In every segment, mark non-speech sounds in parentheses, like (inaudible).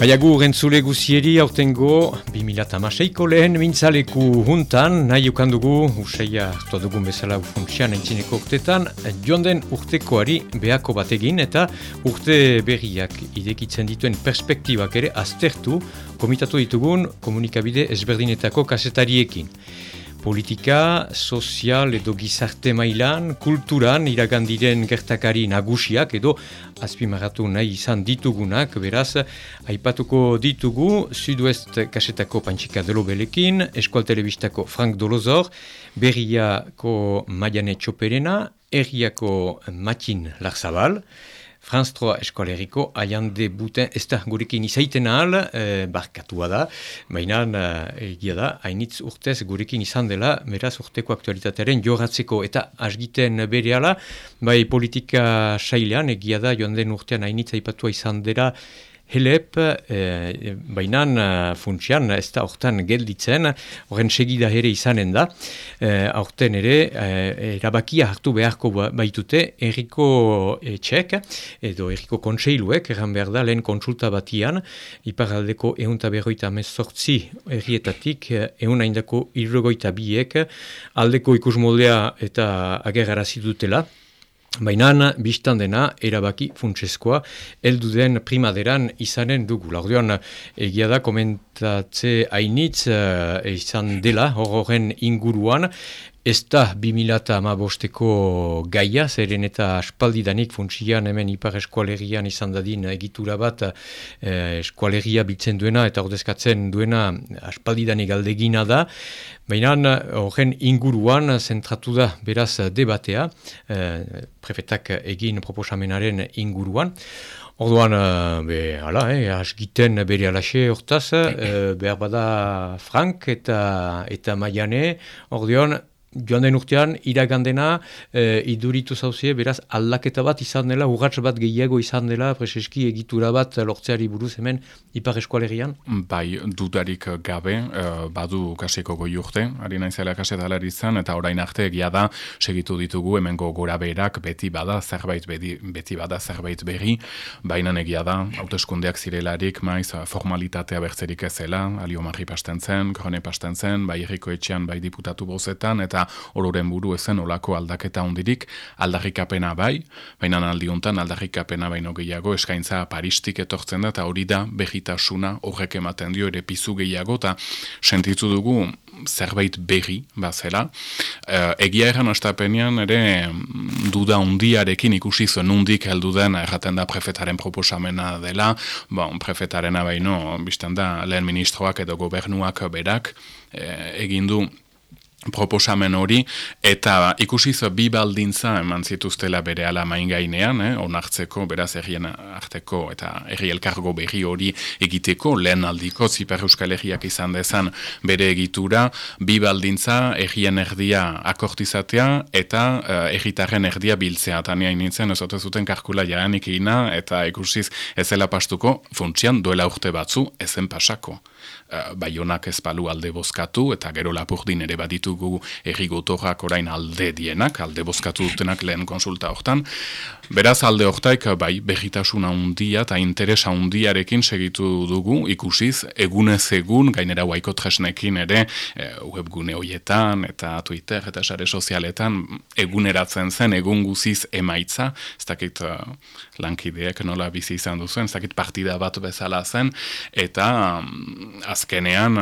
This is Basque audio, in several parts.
Baina gu rentzule guzieri autengo 2006ko lehen mintzaleku juntan, nahi ukandugu, useia hartu dugun bezala funtsian entzineko urtetan, joan den urtekoari behako bategin eta urte berriak idekitzen dituen perspektibak ere aztertu komitatu ditugun komunikabide ezberdinetako kasetariekin politika, sozial edo gizarte mailan, kulturan iragandiren gertakari nagusiak edo azpimarratu nahi izan ditugunak, beraz, aipatuko ditugu, Sudoest kasetako pantxika delo belekin, Eskual Telebistako Frank Dolozor, Berriako Maiane Txoperena, Erriako Matin Larzabal, Franz Troa eskoaleriko de buten ez da gurekin izaiten ahal, e, barkatua da, baina e, egia da, hainitz urtez gurekin izan dela, beraz urteko aktualitatearen joratzeko eta asgiten bere ala, bai politika sailean egia da joan den urtean hainitz aipatua izan dela, Helep, e, bainan uh, funtsian, ez da hortan gelditzen, horren segida ere izanen da, e, horten ere, e, erabakia hartu beharko ba, baitute, erriko etxek, edo erriko kontseiluek, erran behar da, lehen kontsulta batian, iparaldeko eunta berroita mezortzi errietatik, eun haindako irrogoita biek, aldeko ikusmoldea eta agerarazi dutela, Baina, biztan dena, erabaki funtseskoa, eldu den primaderan izanen dugu. Laurdean, egia da, komentatze hainitz, e, izan dela, horren inguruan, Ez da 2008ko gaia, zeren eta aspaldidanik funtsian hemen ipar eskualerian izan dadin egitura bat eh, eskualeria biltzen duena eta ordezkatzen duena aspaldidanik aldegina da. Baina horren inguruan zentratu da beraz debatea, eh, prefetak egin proposamenaren inguruan. Orduan, uh, be, ala, eh, asgiten bere alaxe hortaz, uh, behar bada Frank eta, eta Maiane, orduan, joan den urtean, iragandena e, iduritu zauzie, beraz aldaketa bat izan dela, urratz bat gehiago izan dela, preseski egitura bat lortzeari buruz hemen ipar eskualerian? Bai, dudarik gabe, e, badu kaseko goi urte, ari naizela kasetalari izan, eta orain arte egia da, segitu ditugu hemengo gora berak beti bada, zerbait beti, beti bada, zerbait berri, baina egia da, hauteskundeak zirelarik, maiz, formalitatea bertzerik ezela, alio marri pasten zen, grone pasten zen, bai erriko etxean, bai diputatu bozetan, eta ororen buru ezen olako aldaketa hondirik aldarrikapena bai, baina aldi hontan aldarrikapena baino gehiago eskaintza paristik etortzen da eta hori da begitasuna horrek ematen dio ere pizu gehiago eta sentitzu dugu zerbait berri bazela. E, egia erran ostapenean ere duda undiarekin ikusi zuen nundik heldu den erraten da prefetaren proposamena dela, bon, prefetarena baino, bizten da lehen ministroak edo gobernuak berak e, egin du proposamen hori, eta ikusi zo bi baldintza eman zituztela bere ala main eh, onartzeko, beraz errien arteko eta erri elkargo berri hori egiteko, lehen aldiko ziper euskal erriak izan dezan bere egitura, bi baldintza errien erdia akortizatea eta uh, erritaren erdia biltzea, eta nien nintzen ez zuten karkula jaranik ina, eta ikusiz ezela pastuko, funtsian duela urte batzu, ezen pasako. Uh, baionak ez balu alde bozkatu, eta gero lapurdin ere baditu ditugu errigotorrak orain alde dienak, alde bozkatu dutenak lehen konsulta hortan. Beraz alde hortaik bai berritasuna handia eta interesa handiarekin segitu dugu. Ikusiz egunez egun gainera waiko tresnekin ere e, webgune hoietan eta Twitter eta sare sozialetan eguneratzen zen egun guziz emaitza, ez dakit uh, lankideek nola bizi izan duzuen, ez dakit partida bat bezala zen. Eta um, azkenean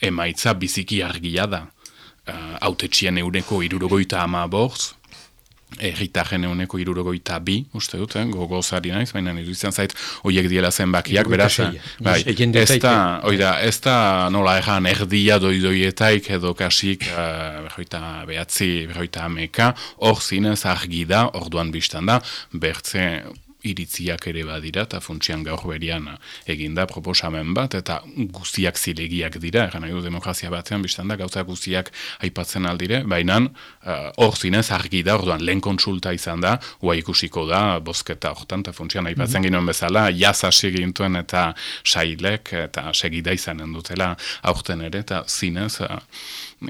emaitza biziki argia da uh, euneko irurogoita ama bortz, erritaren euneko irurogoita bi, uste dut, eh? gogo zari naiz, baina iruditzen zait, oiek diela zenbakiak, beraz, bai, ez da, oida, ez da nola erran erdia doidoietaik edo kasik, uh, berroita behatzi, berroita ameka, hor zinez argi da, orduan biztan da, bertze iritziak ere badira, eta funtsian gaur berian eginda proposamen bat, eta guztiak zilegiak dira, egan nahi du demokrazia batzean, biztan da, gauza guztiak aipatzen aldire, baina uh, hor uh, zinez argi da, orduan lehen kontsulta izan da, ua ikusiko da, bozketa hortan, eta funtsian aipatzen mm -hmm. bezala, jaz hasi gintuen eta sailek, eta segida izanen dutela aurten ere, eta zinez, uh,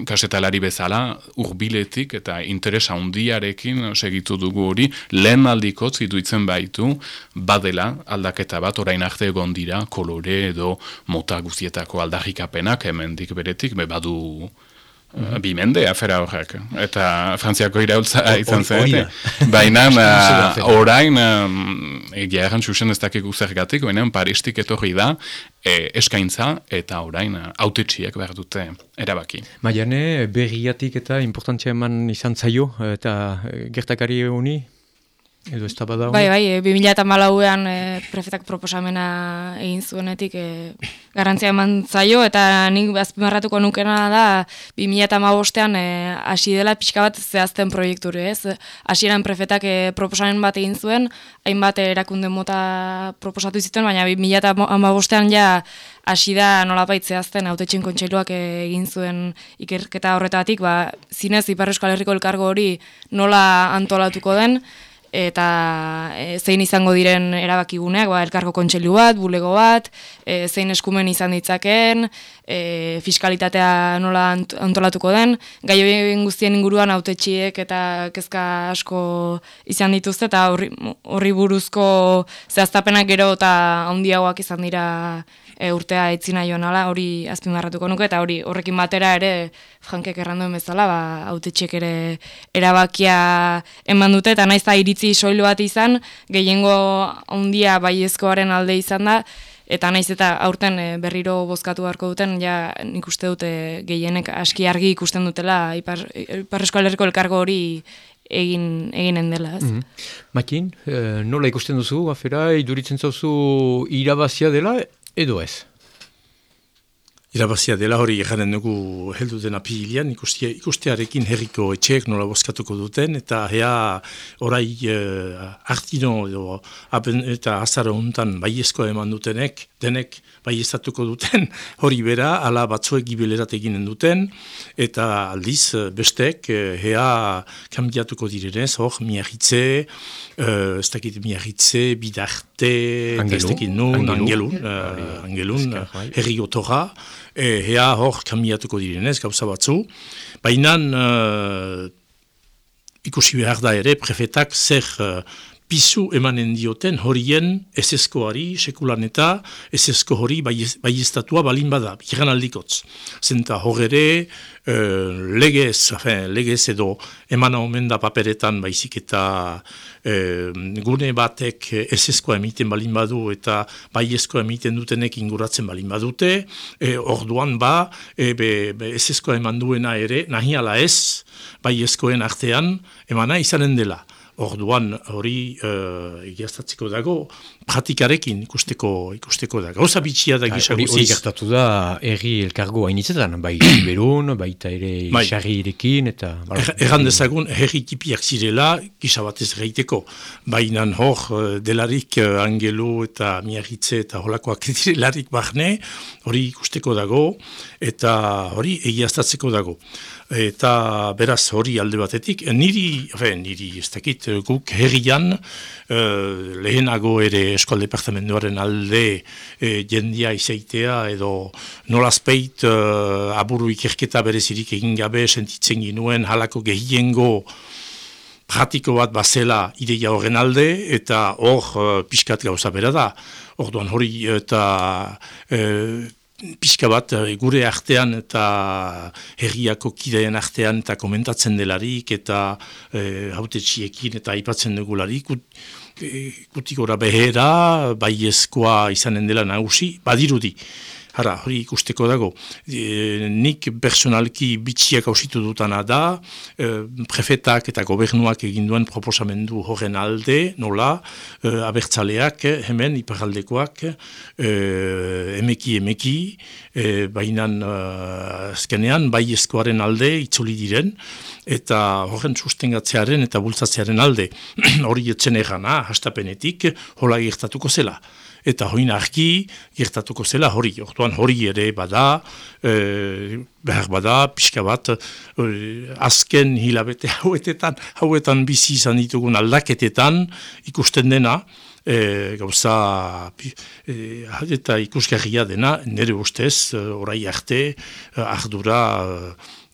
kasetalari bezala, urbiletik eta interesa handiarekin segitu dugu hori, lehen aldiko zituitzen baitu, badela aldaketa bat, orain arte egon dira, kolore edo mota guzietako aldarrikapenak, hemendik beretik, be badu Uh, bi mende afera horrek. Eta frantziako iraultza izan zen. Baina (laughs) orain, egia erran txusen ez dakik uzergatik, baina paristik etorri da, e, eskaintza eta orain autetxiek behar dute erabaki. Maiane, berriatik eta importantzia eman izan zaio, eta gertakari honi, Edo ez da Bai, bai, e, 2000 eta malauean e, prefetak proposamena egin zuenetik e, garantzia eman zaio, eta nik azpimarratuko nukena da 2000 eta mabostean e, hasi dela pixka bat zehazten proiekturi, ez? Hasieran prefetak e, proposamen bat egin zuen, hainbat erakunde mota proposatu iziten, baina 2000 eta mabostean ja hasi da nolapait zehazten autetxen kontseiluak egin zuen ikerketa horretatik, ba, zinez Ipar Euskal Herriko elkargo hori nola antolatuko den, eta e, zein izango diren erabakiguneak, ba, elkarko kontseilu bat, bulego bat, e, zein eskumen izan ditzakeen, e, fiskalitatea nola antolatuko den, gai horien guztien inguruan autetxiek eta kezka asko izan dituzte, eta horri buruzko zehaztapenak gero eta handiagoak izan dira e, urtea etzina joan ala, hori azpimarratuko nuke, eta hori horrekin batera ere frankek erranduen bezala, ba, autetxek ere erabakia eman dute, eta naiz da iritzi soilu bat izan, gehiengo handia baiezkoaren alde izan da, eta naiz eta aurten e, berriro bozkatu beharko duten, ja nik uste dute gehienek aski argi ikusten dutela, ipar, ipar elkargo hori egin eginen dela, ez? Mm Makin, eh, nola ikusten duzu, afera, iduritzen zauzu irabazia dela, edo ez? Irabazia dela hori egaren dugu heldu den apilian, ikustearekin herriko etxeek nola bozkatuko duten, eta hea orai uh, artino edo aben, eta azara hontan baiezko eman dutenek, denek baiestatuko duten (laughs) hori bera, ala batzuek gibelerat eginen duten, eta aldiz eh, bestek uh, hea kambiatuko direnez, hor miarritze, uh, ez dakit miarritze, bidarte, ez dakit nun, angelun, angelun, bai. herri gotora, e, hea hor kamiatuko direnez, gauza batzu. Baina uh, ikusi behar da ere, prefetak zer uh, pisu emanen dioten horien eseskoari, sekulan eta esesko hori baiestatua balin bada, biran aldikotz. Zenta hor ere, uh, legez, afen, legez edo eman omen da paperetan baizik eta uh, gune batek eseskoa emiten balin badu eta baiezkoa emiten dutenek inguratzen balin badute, e, orduan ba, e, be, be eseskoa eman duena ere, nahi ala ez, baiezkoen artean emana izanen dela. Orduan hori uh, egiaztatzeko dago, pratikarekin ikusteko ikusteko da. Gauza bitxia da gisa Hori gertatu da erri elkargo hainitzetan, bai (clears throat) berun, baita ere bai. irekin, eta... Er, erran dezagun, herri tipiak zirela, gisa batez reiteko. Baina hor, eh, delarik uh, angelo eta miarritze eta holakoak (laughs) direlarik barne, hori ikusteko dago, eta hori egiaztatzeko dago eta beraz hori alde batetik, niri, fe, niri ez dakit, guk herrian, uh, lehenago ere eskual departamentoaren alde uh, jendia izaitea, edo nolazpeit uh, aburu ikerketa berezirik egin gabe sentitzen ginuen halako gehiengo pratiko bat bazela ideia horren alde, eta hor uh, pixkat gauza bera da. Orduan hori eta pixka bat eh, gure artean eta herriako kideen artean eta komentatzen delarik eta e, haute txiekin eta aipatzen dugularik gut, e, gutik ora behera baiezkoa izanen dela nagusi badirudi. Hara, hori ikusteko dago. E, nik personalki bitxiak hausitu dutana da, e, prefetak eta gobernuak egin duen proposamendu horren alde, nola, e, abertzaleak, hemen, iparaldekoak, e, emeki emeki, e, bainan e, azkenean, bai eskoaren alde, itzuli diren, eta horren sustengatzearen eta bultzatzearen alde, (clears throat) hori etzen erana, hastapenetik, hola gertatuko zela eta hoin argi gertatuko zela hori. Orduan hori ere bada, e, behar bada, pixka bat, e, azken hilabete (laughs) hauetetan, hauetan bizi izan ditugun aldaketetan ikusten dena, e, gauza e, eta ikusgarria dena nire ustez orai arte ardura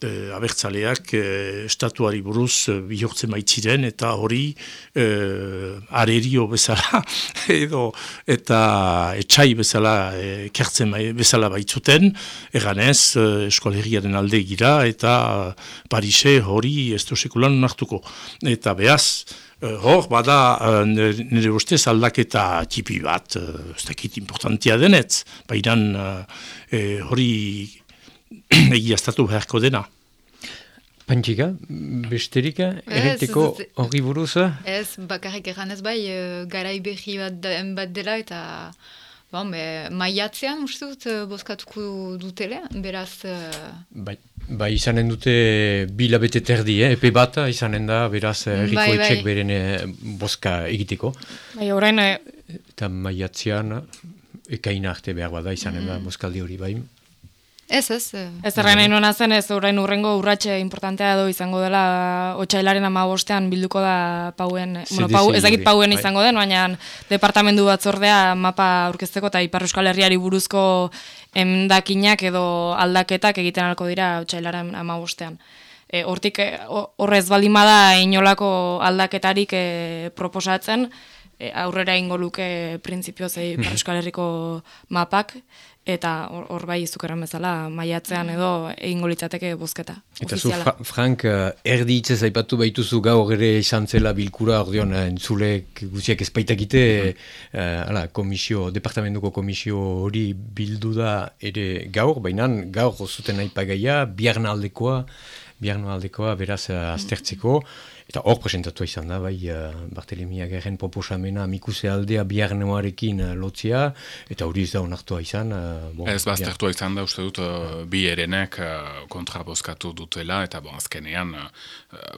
e, abertzaleak e, estatuari buruz e, bihurtzen baitziren eta hori e, arerio bezala (laughs) edo eta etxai bezala e, kertzen bai, bezala baitzuten. Eganez e, eskolegiaren alde gira eta Parise hori ez sekulan nartuko eta behaz e, Hor, bada, nire ustez aldaketa tipi bat, ez dakit importantia denetz, baina hori (clears throat) egiaztatu beharko dena. Pantxika, besterika, erreteko hori buruza? Ez, bakarrik egan ez bai, uh, garai behi bat, bat dela eta bon, be, maiatzean uste dut uh, boskatuko dutele, beraz... Bai, bai izanen dute bilabete terdi, eh? epe bat izanen da, beraz, erriko bai, etxek bai. beren boska egiteko. Bai, orain... Eta maiatzean, ekaina arte behar bada izanen da, mm. boskaldi hori bai. Ez, ez. Eh. Ez erren nahi nuna zen, ez horrein urrengo urratxe importantea edo izango dela otxailaren ama bostean bilduko da pauen, bueno, pau, ez dakit pauen bai. izango den, baina departamendu batzordea mapa aurkezteko eta Ipar Euskal Herriari buruzko emdakinak edo aldaketak egiten alko dira otxailaren ama bostean. E, hortik e, horrez baldimada inolako aldaketarik e, proposatzen, e, aurrera ingo luke printzipioz Ipar (laughs) Euskal Herriko mapak, eta hor bai izukeran bezala maiatzean edo egingo litzateke bozketa. Eta zu, Frank, uh, erdi itzez aipatu baituzu gaur ere izan zela bilkura ordeon uh, entzulek guziak ezpaitakite uh, komisio, departamentuko komisio hori bildu da ere gaur, baina gaur zuten aipagaia, biarna aldekoa, biarna aldekoa beraz aztertzeko, Eta hor presentatu izan da, bai, uh, Bartelemi agerren proposamena mikuse aldea biarnoarekin uh, lotzia, eta hori ez da onartua izan. Uh, bon, ez baztertua izan da, uste dut, uh, bi erenek uh, kontrabozkatu dutela, eta bon, azkenean uh,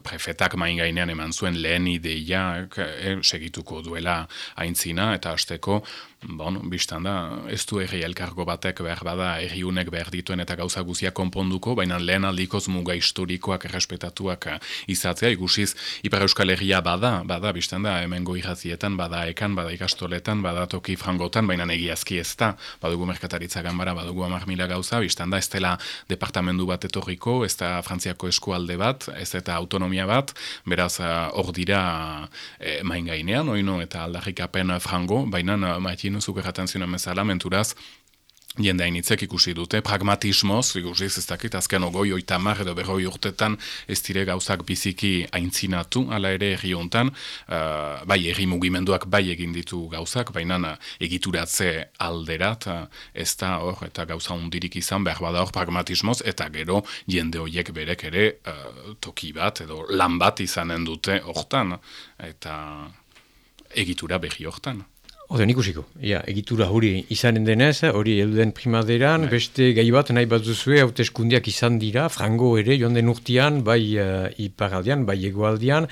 prefetak main gainean eman zuen lehen ideia, eh, segituko duela aintzina, eta hasteko Bon, biztan da, ez du erri elkargo batek behar bada erriunek behar dituen eta gauza guzia konponduko, baina lehen aldikoz muga historikoak errespetatuak izatzea, igusiz Ipar Euskal Herria bada, bada, biztan da, hemen goirazietan, bada ekan, bada ikastoletan, bada toki frangotan, baina egiazki ez da, badugu merkataritza ganbara, badugu amar gauza, biztan da, ez dela departamendu bat etorriko, ez da Frantziako eskualde bat, ez eta autonomia bat, beraz, hor dira e, main gainean, oino, eta aldarrik apen frango, baina maitin zuk erraten zinen mezala, menturaz, jende hainitzek ikusi dute, pragmatismoz, ikusi ez dakit, azken ogoi oitamar edo berroi urtetan ez dire gauzak biziki aintzinatu, ala ere erri hontan, uh, bai erri mugimenduak bai egin ditu gauzak, baina egituratze alderat, uh, ez da hor, eta gauza hundirik izan, behar bada hor pragmatismoz, eta gero jende horiek berek ere uh, toki bat, edo lan bat izanen dute hortan, eta egitura behi hortan. Oden ikusiko, ja, egitura hori izanen denez, hori elduden primaderan, bai. beste gai bat nahi bat duzue, hauteskundiak izan dira, frango ere, joan den urtean, bai uh, iparaldian, bai egoaldian,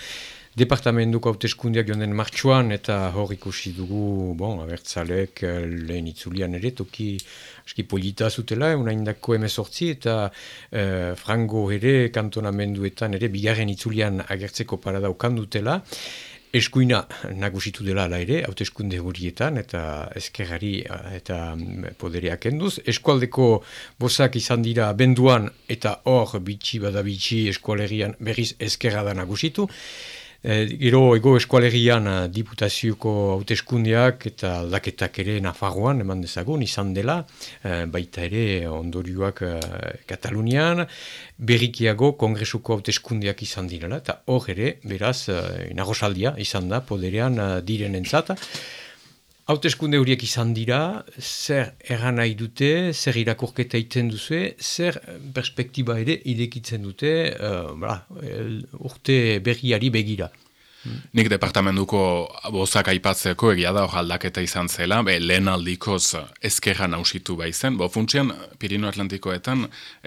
departamentuko hauteskundiak joan den martxuan, eta hor ikusi dugu, bon, abertzalek, eh, lehen itzulian ere, toki aski polita zutela, unain dako emezortzi, eta uh, frango ere, kantonamenduetan ere, bigarren itzulian agertzeko parada dutela, eskuina nagusitu dela ala ere, hauteskunde horietan, eta eskerrari eta mm, podereak enduz. Eskualdeko bozak izan dira benduan, eta hor bitxi bada bitxi eskualerian berriz eskerra da nagusitu. E, gero ego eskualerian eh, diputazioko hauteskundeak eta aldaketak ere Nafarroan eman dezagun izan dela, e, baita ere ondorioak Katalunian, berrikiago kongresuko hauteskundeak izan direla, eta hor ere, beraz, e, izan da, poderean e, Hauteskunde horiek izan dira, zer erran nahi dute, zer irakurketa iten duzu, zer perspektiba ere idekitzen dute uh, urte berriari begira. Nik departamentuko bozak aipatzeko egia da aldaketa izan zela, be, lehen aldikoz ezkerra nausitu baizen, bo funtsian Pirino Atlantikoetan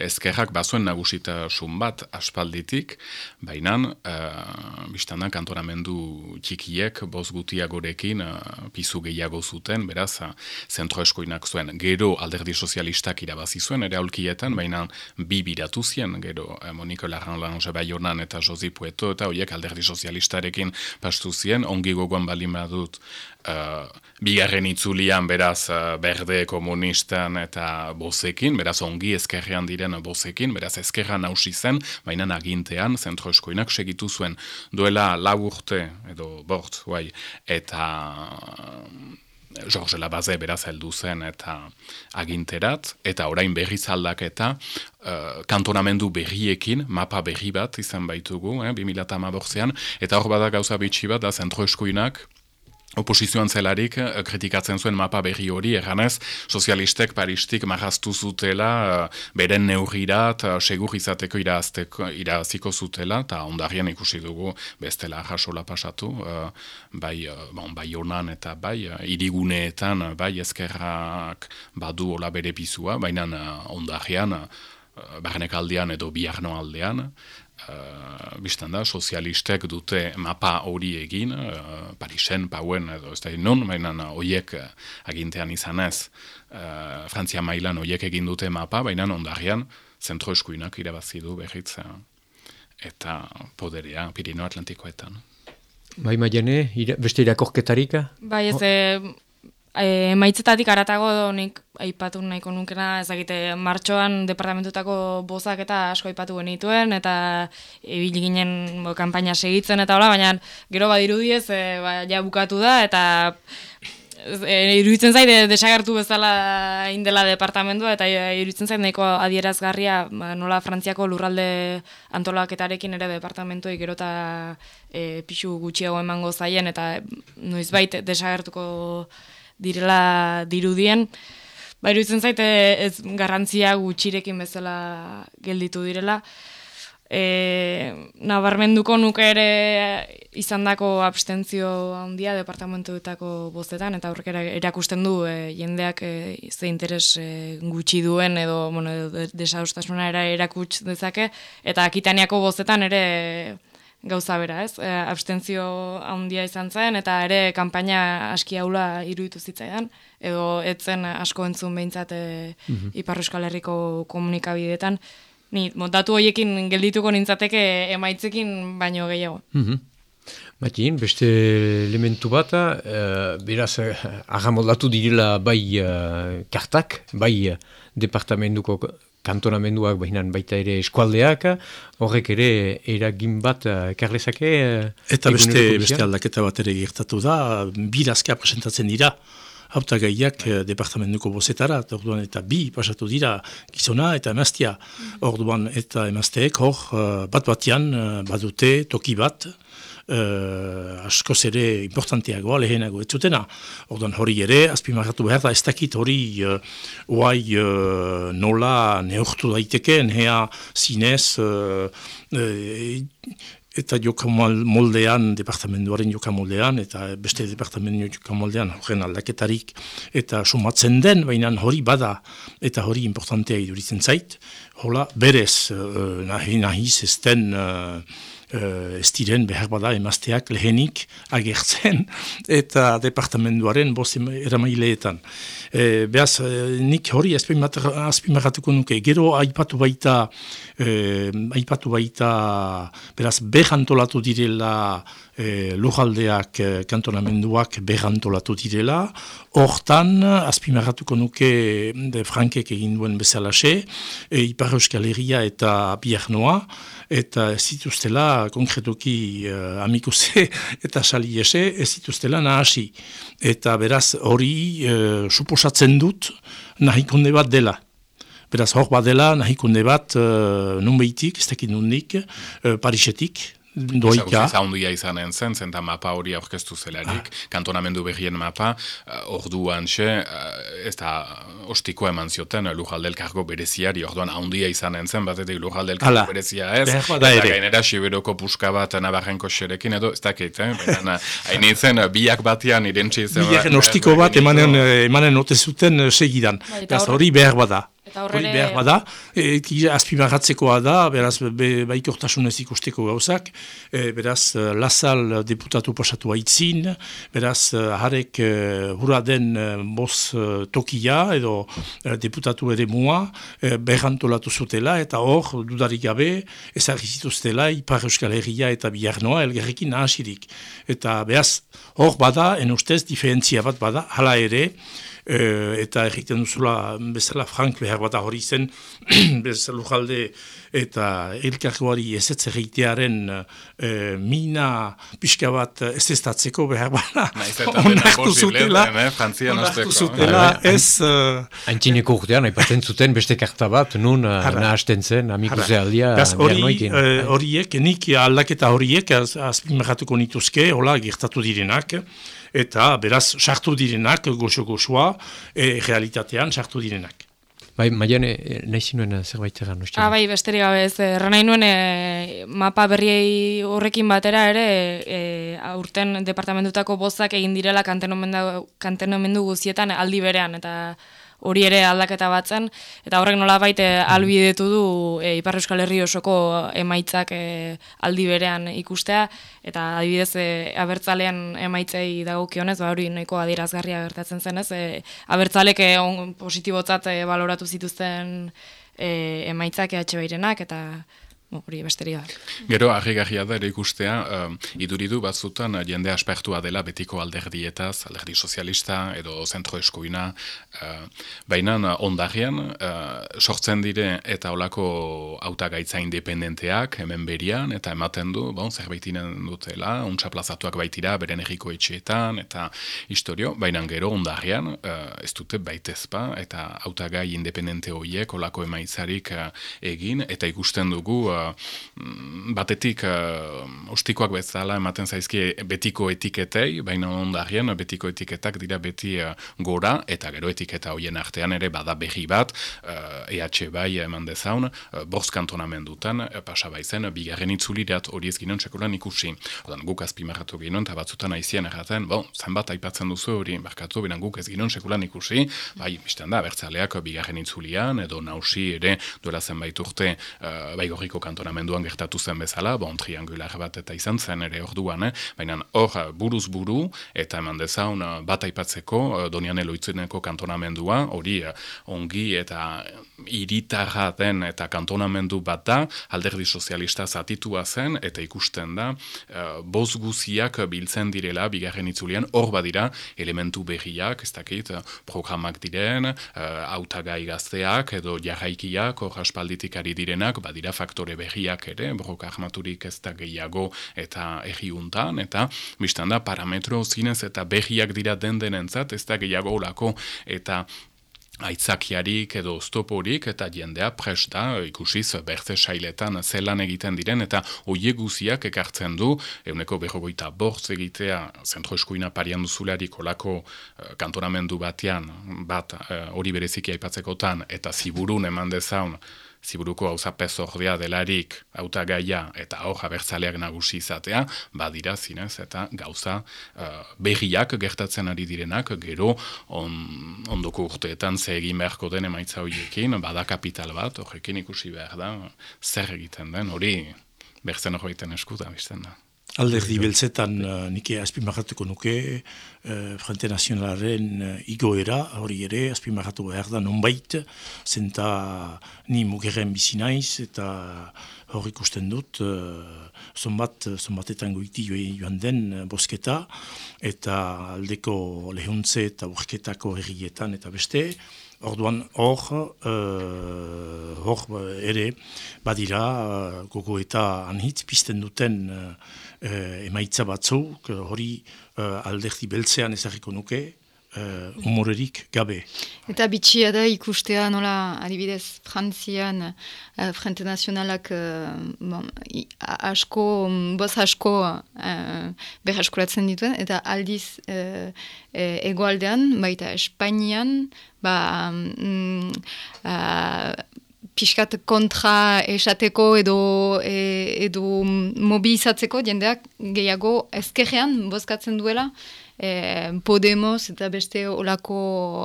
ezkerrak bazuen nagusita sun bat aspalditik, baina uh, biztanak kantoramendu txikiek boz gutia gorekin uh, pizu gehiago zuten, beraz uh, zentro eskoinak zuen, gero alderdi sozialistak irabazi zuen, ere aulkietan, baina bi biratu zien, gero uh, Moniko Larran Lange Bayonan eta Josi Pueto eta horiek alderdi sozialistarekin batekin pastu zien, ongi gogoan bali dut uh, bigarren itzulian beraz uh, berde komunistan eta bozekin, beraz ongi ezkerrean diren bozekin, beraz ezkerra nausi zen, baina agintean zentro eskoinak segitu zuen. Duela lau urte edo bort, guai, eta George Labaze beraz heldu zen eta aginterat, eta orain berriz aldaketa uh, kantonamendu berriekin, mapa berri bat izan baitugu, eh, 2008an, eta hor bada gauza bitxi bat da zentro eskuinak, oposizioan zelarik eh, kritikatzen zuen mapa berri hori, erganez, sozialistek paristik marraztu zutela, uh, beren neurrirat, uh, segur izateko iraziko zutela, eta ondarrian ikusi dugu bestela jasola pasatu, bai, bon, bai honan eta bai, iriguneetan, bai ezkerrak badu hola bere pizua, baina ondarrian, uh, aldean edo biarno aldean, uh, biztan da, sozialistek dute mapa hori egin, uh, Parisen, Pauen, edo ez da non, baina horiek uh, agintean izan ez, uh, Frantzia mailan horiek egin dute mapa, baina ondarrian, zentro eskuinak irabazi du behitza, eta poderia, Pirino Atlantikoetan. Bai, maiane, beste irakorketarik? Bai, ez, oh e, maitzetatik aratago nik aipatu nahiko nukena, ezagite martxoan departamentutako bozak eta asko aipatu genituen, eta ibili ginen bo, kampaina segitzen eta hola, baina gero badirudiez, e, ba, ja bukatu da, eta e, iruditzen zaide desagertu bezala indela departamentua, eta iruditzen zaide nahiko adierazgarria ba, nola Frantziako lurralde antolaketarekin ere departamentuei gero eta e, pixu gutxiago emango zaien, eta noizbait desagertuko direla dirudien, ba, iruditzen zaite ez garrantzia gutxirekin bezala gelditu direla. E, nabarmenduko nuke ere izandako abstentzio handia departamentuetako bozetan, eta horrek erakusten du e, jendeak e, ze interes e, gutxi duen edo, bueno, desaustasuna era erakuts dezake, eta akitaniako bozetan ere gauza bera, ez? E, abstentzio handia izan zen, eta ere kanpaina aski haula iruditu zitzaidan, edo etzen asko entzun behintzat e, mm Ipar Euskal Herriko komunikabideetan. Ni, datu horiekin geldituko nintzateke emaitzekin baino gehiago. Mm beste elementu bat, e, beraz, e, agamoldatu direla bai e, kartak, bai departamentuko kantonamenduak behinan baita ere eskualdeak, horrek ere eragin bat uh, karlezake. Uh, Eta beste, beste aldaketa bat ere gertatu da, birazka presentatzen dira, hauta gaiak uh, departamentuko bozetara, orduan eta bi pasatu dira gizona eta emaztia. Orduan eta emazteek hor bat batian badute toki bat, uh, askoz ere importanteagoa lehenago ez zutena. Ordan hori ere, azpimarratu behar da, ez dakit hori uh, oai uh, nola neortu daitekeen, hea zinez, uh, uh, eta moldean, departamentuaren moldean, eta beste departamentu moldean, horren aldaketarik, eta sumatzen den, baina hori bada, eta hori importantea iduritzen zait, hola, berez, uh, nahi, nahi zezten, uh, uh, ez diren behar bada emazteak lehenik agertzen (laughs) eta departamentuaren bost eramaileetan. E, behaz, e, nik hori azpimarratuko nuke, gero aipatu baita, e, aipatu baita, beraz, behantolatu direla e, lujaldeak, e, kantonamenduak behantolatu direla, hortan, azpimarratuko nuke de Frankek egin duen bezalaxe, e, Ipar Euskal Herria eta Biarnoa, eta ez zituztela konkretuki uh, amikuse (laughs) eta saliese ez zituztela nahasi. Eta beraz hori uh, suposatzen dut nahikunde bat dela. Beraz hor bat dela nahikunde bat uh, nunbeitik, ez dakit nundik, uh, Parisetik, doika. Zaundia izan zen, zenta mapa hori aurkeztu zelarik, ah. kantonamendu berrien mapa, uh, orduan xe, uh, ez da ostiko eman zioten uh, lujaldel kargo bereziari, orduan haundia izan zen, batetik lujaldel kargo berezia ez, eta gainera siberoko puska bat nabarrenko xerekin, edo ez dakit, eh? hain izen, biak batian irentzi zen. Biak ostiko bat emanen, emanen ote zuten segidan, bai, hori behar bada. Hori behar bada, e, azpimarratzekoa da, beraz, be, baikortasunez ikusteko gauzak, e, beraz, Lazal deputatu pasatu haitzin, beraz, harek e, hura den e, boz tokia, edo deputatu ere mua, e, berrantolatu zutela, eta hor, dudarik gabe, ezagizituztela, Ipar Euskal Herria eta Biarnoa, elgerrekin nahasirik. Eta beraz, hor bada, en ustez, diferentzia bat bada, hala ere, uh, eta egiten duzula bezala Frank behar bat hori zen (clears throat) lujalde eta elkarkoari ez ez egitearen uh, mina pixka bat ez ez tatzeko behar bada (laughs) onartu zutela. eh, onartu zutela ez haintzineko urtean aipatzen zuten beste karta bat nun nahazten zen amikuze aldia horiek nik aldaketa horiek azpimarratuko nituzke hola gertatu direnak eta beraz sartu direnak goxo-goxoa e, realitatean sartu direnak. Bai, maian, e, nahi zinuen zerbait egan, Ah, bai, besterik gabe ez, erra nahi nuen e, mapa berriei horrekin batera ere, e, aurten departamentutako bozak egin direla kantenomendu guzietan aldi berean, eta hori ere aldaketa batzen, eta horrek nola baite albidetu du e, Ipar Euskal Herri osoko emaitzak e, aldi berean ikustea, eta adibidez e, abertzalean emaitzei dagokionez, ba hori nahiko adierazgarria gertatzen zenez, e, abertzalek e, on, positibotzat e, baloratu zituzten e, emaitzak EH Bairenak, eta hori besteria. Gero, argi-garria da ere ikustea, uh, iduridu batzutan jende aspertua dela betiko alderdietaz, alderdi sozialista edo zentro eskuina, uh, baina ondarrian, uh, sortzen dire eta olako gaitza independenteak hemen berian, eta ematen du, bon, zerbaitinen dutela, untsa plazatuak baitira, beren erriko etxeetan, eta historio, baina gero ondarrian, uh, ez dute baitezpa, eta autagai independente horiek olako emaitzarik uh, egin, eta ikusten dugu, batetik uh, ostikoak bezala ematen zaizki betiko etiketei, baina ondarien betiko etiketak dira beti uh, gora, eta gero etiketa hoien artean ere bada berri bat, EH bai eman dezaun, uh, borz kantonamendutan, uh, pasa baizen, bigarren itzulirat hori ez ginen txekulan ikusi. Odan, guk azpimarratu ginen, eta batzutan aizien erraten, bon, zenbat aipatzen duzu hori, barkatu, binan guk ez ginen txekulan ikusi, bai, bizten da, bertzaleak bigarren itzulian, edo nausi ere duela zenbait urte, uh, bai gorriko kantonamenduan gertatu zen bezala, bon, triangular bat eta izan zen ere orduan, eh? baina hor buruz buru eta eman dezaun bat aipatzeko donian eloitzeneko kantonamendua, hori ongi eta iritarra den eta kantonamendu bat da, alderdi sozialista zatitua zen, eta ikusten da, uh, boz guziak biltzen direla, bigarren itzulian, hor badira elementu berriak, ez dakit, programak diren, uh, autagai gazteak, edo jarraikiak, hor aspalditik ari direnak, badira faktore berriak ere, broka ahmaturik ez da gehiago eta erriuntan, eta biztan da parametro zinez eta berriak dira den denentzat, ez da gehiago olako, eta aitzakiarik edo oztoporik eta jendea prest da ikusiz bertze sailetan zelan egiten diren eta oie guziak ekartzen du euneko berrogoita bortz egitea zentro eskuina parian duzularik olako uh, kantonamendu batean bat eh, hori uh, bereziki aipatzekotan eta ziburun eman dezaun ziburuko hauza pezordea delarik auta gaia eta hor abertzaleak nagusi izatea, badira zinez eta gauza uh, berriak gertatzen ari direnak, gero on, ondoko urteetan ze egin beharko den emaitza horiekin, bada kapital bat, horrekin ikusi behar da, zer egiten den, hori berzen hori eskuta, bizten da. Alderdi beltzetan uh, nike azpimarratuko nuke uh, Frente Nazionalaren uh, igoera, hori ere azpimarratu behar da nonbait, zenta ni mugerren bizi naiz eta hori ikusten dut uh, zonbat, zonbatetan goiti joan den bosketa eta aldeko lehuntze eta urketako herrietan eta beste, Orduan hor, uh, hor ere, badira, uh, gogo eta anhitz pizten duten uh, emaitza batzuk, hori uh, alderdi beltzean ezagiko nuke, uh, umorerik gabe. Eta bitxia da ikustea nola adibidez Frantzian uh, Frente Nazionalak uh, bon, asko, boz asko uh, behar eskuratzen dituen eta aldiz uh, egoaldean, baita Espainian, ba, um, uh, pixkat kontra esateko edo, edo mobilizatzeko jendeak gehiago ezkerrean bozkatzen duela Podemos eta beste olako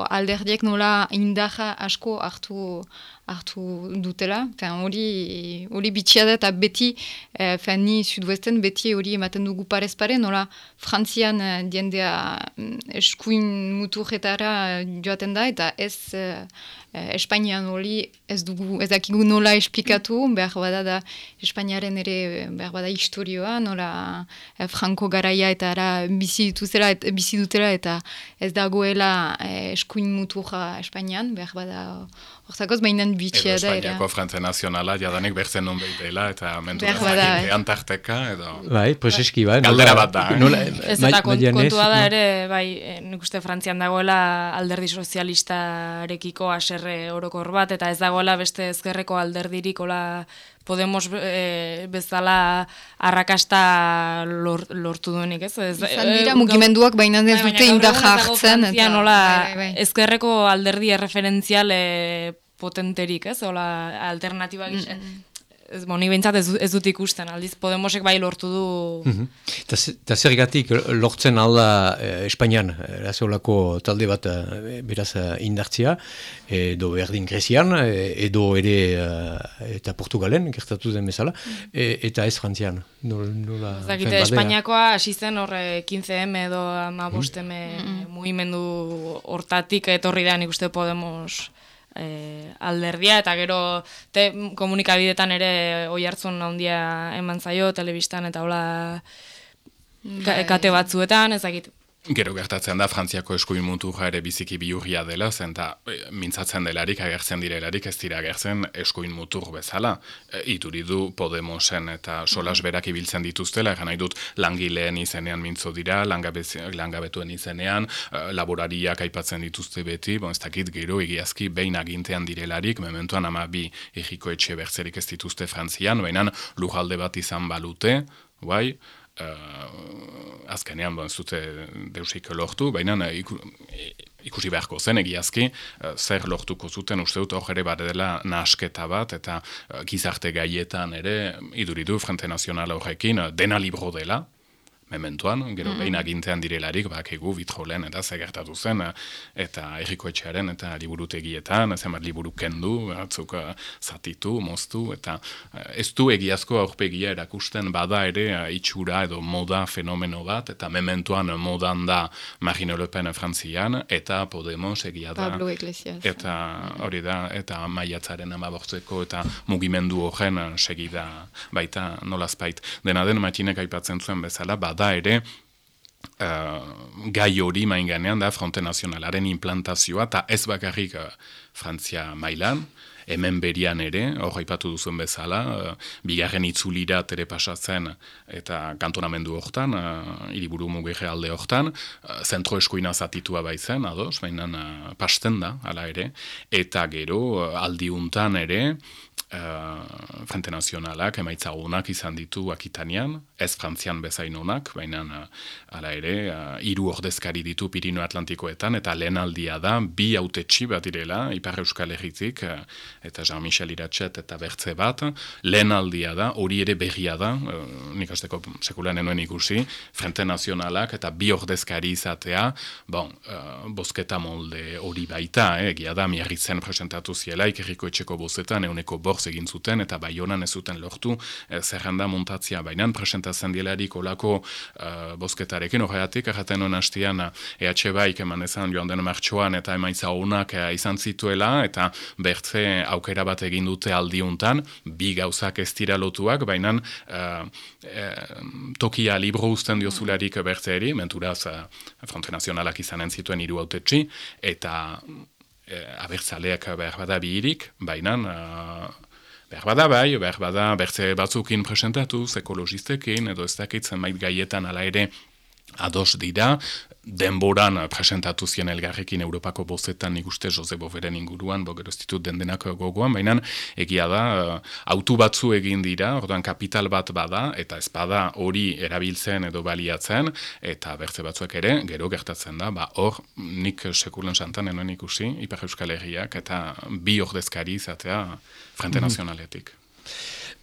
alderdiek nola indaja asko hartu hartu dutela. Hori hori bitxia da eta beti, e, ni sudwesten beti hori ematen dugu parez pare, nola frantzian e, diendea mm, eskuin muturretara joaten da eta ez... Eh, Espainian hori ez dugu, ez dakigu nola esplikatu, behar bada da Espainiaren ere behar bada historioa, nola eh, Franco garaia eta ara bizi, dituzela, et, bizi dutela eta ez dagoela eh, eskuin mutuja Espainian, behar bada Hortakoz, behinan bitxia da. Edo Espainiako Frantze Nazionala, jadanik bertzen non dela, eta mentu da, bai. antarteka, edo... Bai, prezeski, bai. Galdera bat da, eh? Nola, ez eta kontua da ere, bai, nik uste Frantzian dagoela alderdi sozialistarekiko aserre orokor bat, eta ez dagoela beste ezkerreko alderdirik, ola Podemos e, bezala arrakasta lor, lortu duenik, ez? ez Zan dira mugimenduak baina ez bai, dute inda jartzen. Eta, nola, bai, bai. ezkerreko alderdi erreferentzial potenterik, ez? Ola, alternatiba mm -hmm ez, boni bintzat ez, ez dut ikusten, aldiz Podemosek bai lortu du. Mm -hmm. zer gatik lortzen alda eh, Espainian, erazeolako talde bat eh, beraz eh, indartzia, edo berdin Grezian, eh, edo ere eh, eta Portugalen, gertatu den bezala, mm eta ez Frantzian. Nola, Zakite, Espainiakoa hasi zen horre 15M edo 15M mm -hmm. mugimendu hortatik etorri da nik uste Podemos e, alderdia eta gero te, komunikabidetan ere oi hartzun handia eman zaio telebistan eta hola bai. kate batzuetan ezagit Gero gertatzen da, Frantziako eskuin mutu ere biziki biurria dela, zen da, e, mintzatzen delarik, agertzen direlarik, ez dira agertzen eskuin mutur bezala. E, ituri du Podemosen eta solas mm. berak ibiltzen dituztela, egan nahi dut langileen izenean mintzo dira, langabetuen izenean, e, laborariak aipatzen dituzte beti, bon, ez dakit gero egiazki behin agintean direlarik, mementuan ama bi egiko etxe bertzerik ez dituzte Frantzian, behinan lujalde bat izan balute, bai, uh, azkenean bon, zute deusik lortu, baina uh, ikusi beharko zen egiazki, uh, zer lortuko zuten uste dut hor ere bat dela nasketa bat, eta uh, gizarte gaietan ere, iduridu Frente Nazional horrekin, dena libro dela, mementuan, gero mm. behin agintean direlarik, bak egu bitrolen eta zegertatu zen, eta erriko etxearen eta liburutegietan, zenbat liburu kendu, batzuk eh, zatitu, moztu, eta eh, ez du egiazko aurpegia erakusten bada ere eh, itxura edo moda fenomeno bat, eta mementuan modan da Marine Le Pen frantzian, eta Podemos egia da. Pablo Iglesias. Eta hori da, eta maiatzaren amabortzeko, eta mugimendu horren segida baita nolazpait. Dena den matinek aipatzen zuen bezala, bada da ere uh, gai hori main ganean da Fronte Nazionalaren implantazioa eta ez bakarrik uh, Frantzia mailan, hemen berian ere, hor haipatu duzuen bezala, uh, bigarren itzulira tere pasatzen eta kantonamendu hortan, uh, iriburu mugere alde hortan, uh, zentro eskuina zatitua baitzen, ados, baina uh, pasten da, ala ere, eta gero uh, aldiuntan ere, uh, Frente Nazionalak emaitza honak izan ditu Akitanian, ez Frantzian bezain honak, baina uh, ala ere, uh, hiru ordezkari ditu Pirino Atlantikoetan, eta lehen aldia da, bi autetxi bat direla, Ipar Euskal Herritik, uh, eta Jean-Michel Iratxet eta bertze bat, lehen aldia da, hori ere berria da, uh, nik azteko sekulan enuen ikusi, Frente Nazionalak eta bi ordezkari izatea, bon, uh, bosketa molde hori baita, eh, egia da, miarritzen presentatu ziela, ikerriko etxeko bozetan, euneko borz egin zuten eta bai honan ez zuten lortu e, zerrenda montatzia bainan presentatzen dielarik olako uh, bosketarekin horreatik erraten hon hastian EH baik eman ezan joan den martxoan eta emaitza honak uh, izan zituela eta bertze aukera bat egin dute aldiuntan bi gauzak ez dira lotuak bainan uh, tokia libro usten diozularik bertzeeri menturaz uh, Fronte Nazionalak izanen zituen hiru autetxi eta abertzaleak behar bada bihirik, baina Behar bada bai, behar bada bertze batzukin presentatu, ekologistekin, edo ez dakitzen mait gaietan ala ere ados dira, denboran presentatu zien elgarrekin Europako bozetan nik uste Jose Boveren inguruan, bo geroztitut den denak gogoan, baina egia da, uh, autu batzu egin dira, orduan kapital bat bada, eta ez bada hori erabiltzen edo baliatzen, eta bertze batzuek ere, gero gertatzen da, ba hor, nik sekulen santan enoen ikusi, Ipar Euskal Herriak, eta bi ordezkari izatea Frente mm -hmm. Nazionaletik.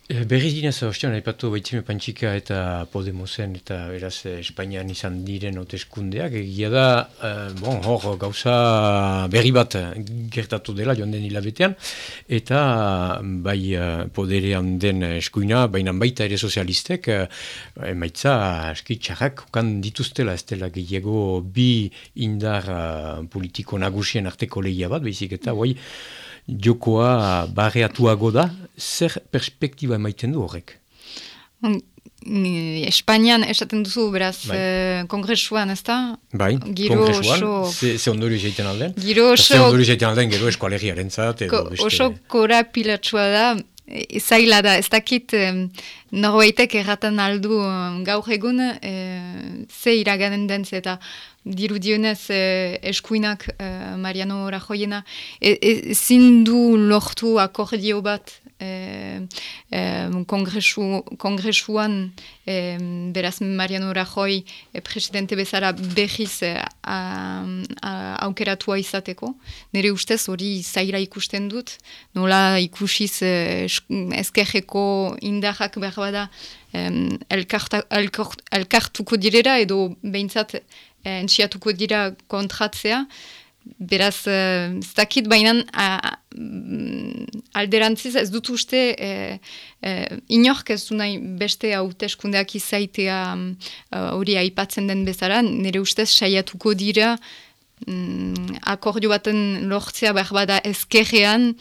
E, berri dinez, ostean, haipatu baitzime pantxika eta Podemosen eta beraz Espainian izan diren oteskundeak. Egia da, e, bon, hor gauza berri bat gertatu dela joan den hilabetean, eta bai poderean den eskuina, baina baita ere sozialistek, emaitza aski txarrak okan dituztela, ez dela gehiago bi indar politiko nagusien arteko lehia bat, behizik eta, bai, jokoa barreatuago da, zer perspektiba emaiten du horrek? Mm, Espainian esaten duzu, beraz, bai. eh, kongresuan, ez da? Bai, giro kongresuan, oso... ze, ze ondori jaiten alden? Giro oso... Ze ondori jaiten alden, gero eskualegiaren zat, edo beste... Oso korapilatsua da, e, zaila da, ez dakit norbaitek erratan aldu gaur egun, e, ze iraganen den eta dirudionez eh, eskuinak eh, Mariano Rajoyena e, e, zindu lortu akordio bat eh, eh, kongresu, kongresuan eh, beraz Mariano Rajoy eh, presidente bezala behiz eh, aukeratua izateko. Nire ustez hori zaira ikusten dut, nola ikusiz eh, ezkerreko indarrak behar bada eh, elkartuko direra edo behintzat eh, entxiatuko dira kontratzea, beraz, eh, ez dakit bainan mm, alderantziz ez dut uste eh, eh, inork ez du nahi beste hauteskundeak izaitea eh, hori uh, aipatzen den bezala, nire ustez saiatuko dira mm, akordio baten lortzea behar bada ezkerrean,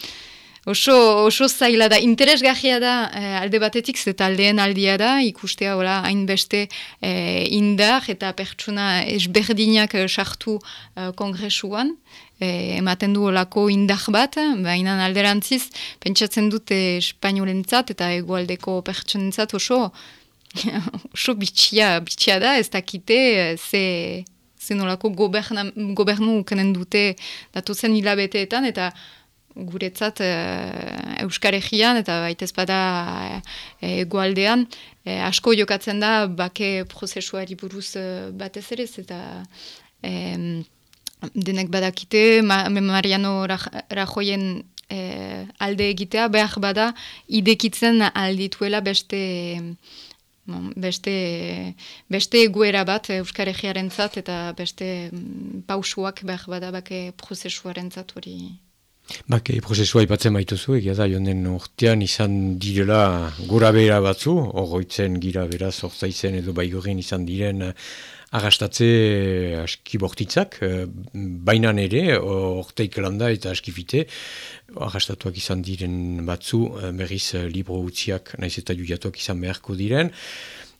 Oso, oso zaila da, interesgahia da eh, alde batetik, zeta aldeen aldia da, ikustea hola hainbeste eh, indar eta pertsuna esberdinak eh, sartu eh, kongresuan. Eh, ematen du olako indar bat, baina alderantziz, pentsatzen dute espainolentzat eta egualdeko pertsonentzat oso, (laughs) oso bitxia, bitxia da, ez dakite eh, ze zenolako gobernu ukenen dute datuzen hilabeteetan, eta guretzat e, Euskaregian eta baitez bada e, egualdean e, asko jokatzen da bake prozesuari buruz e, batez ere eta e, denek badakite Mariano Rajoyen e, alde egitea behar bada idekitzen aldituela beste beste, beste eguera bat Euskaregiaren zat eta beste pausuak behar bada bake prozesuaren zat hori Bak, e, prozesua ipatzen baituzu, egia da, jonden urtean izan direla gura bera batzu, horroitzen gira bera zortzaizen edo baigorin izan diren eh, agastatze eh, aski bortitzak, eh, bainan ere, orteik landa eta askifite, agastatuak izan diren batzu, berriz libro utziak, naiz eta juiatuak izan beharko diren,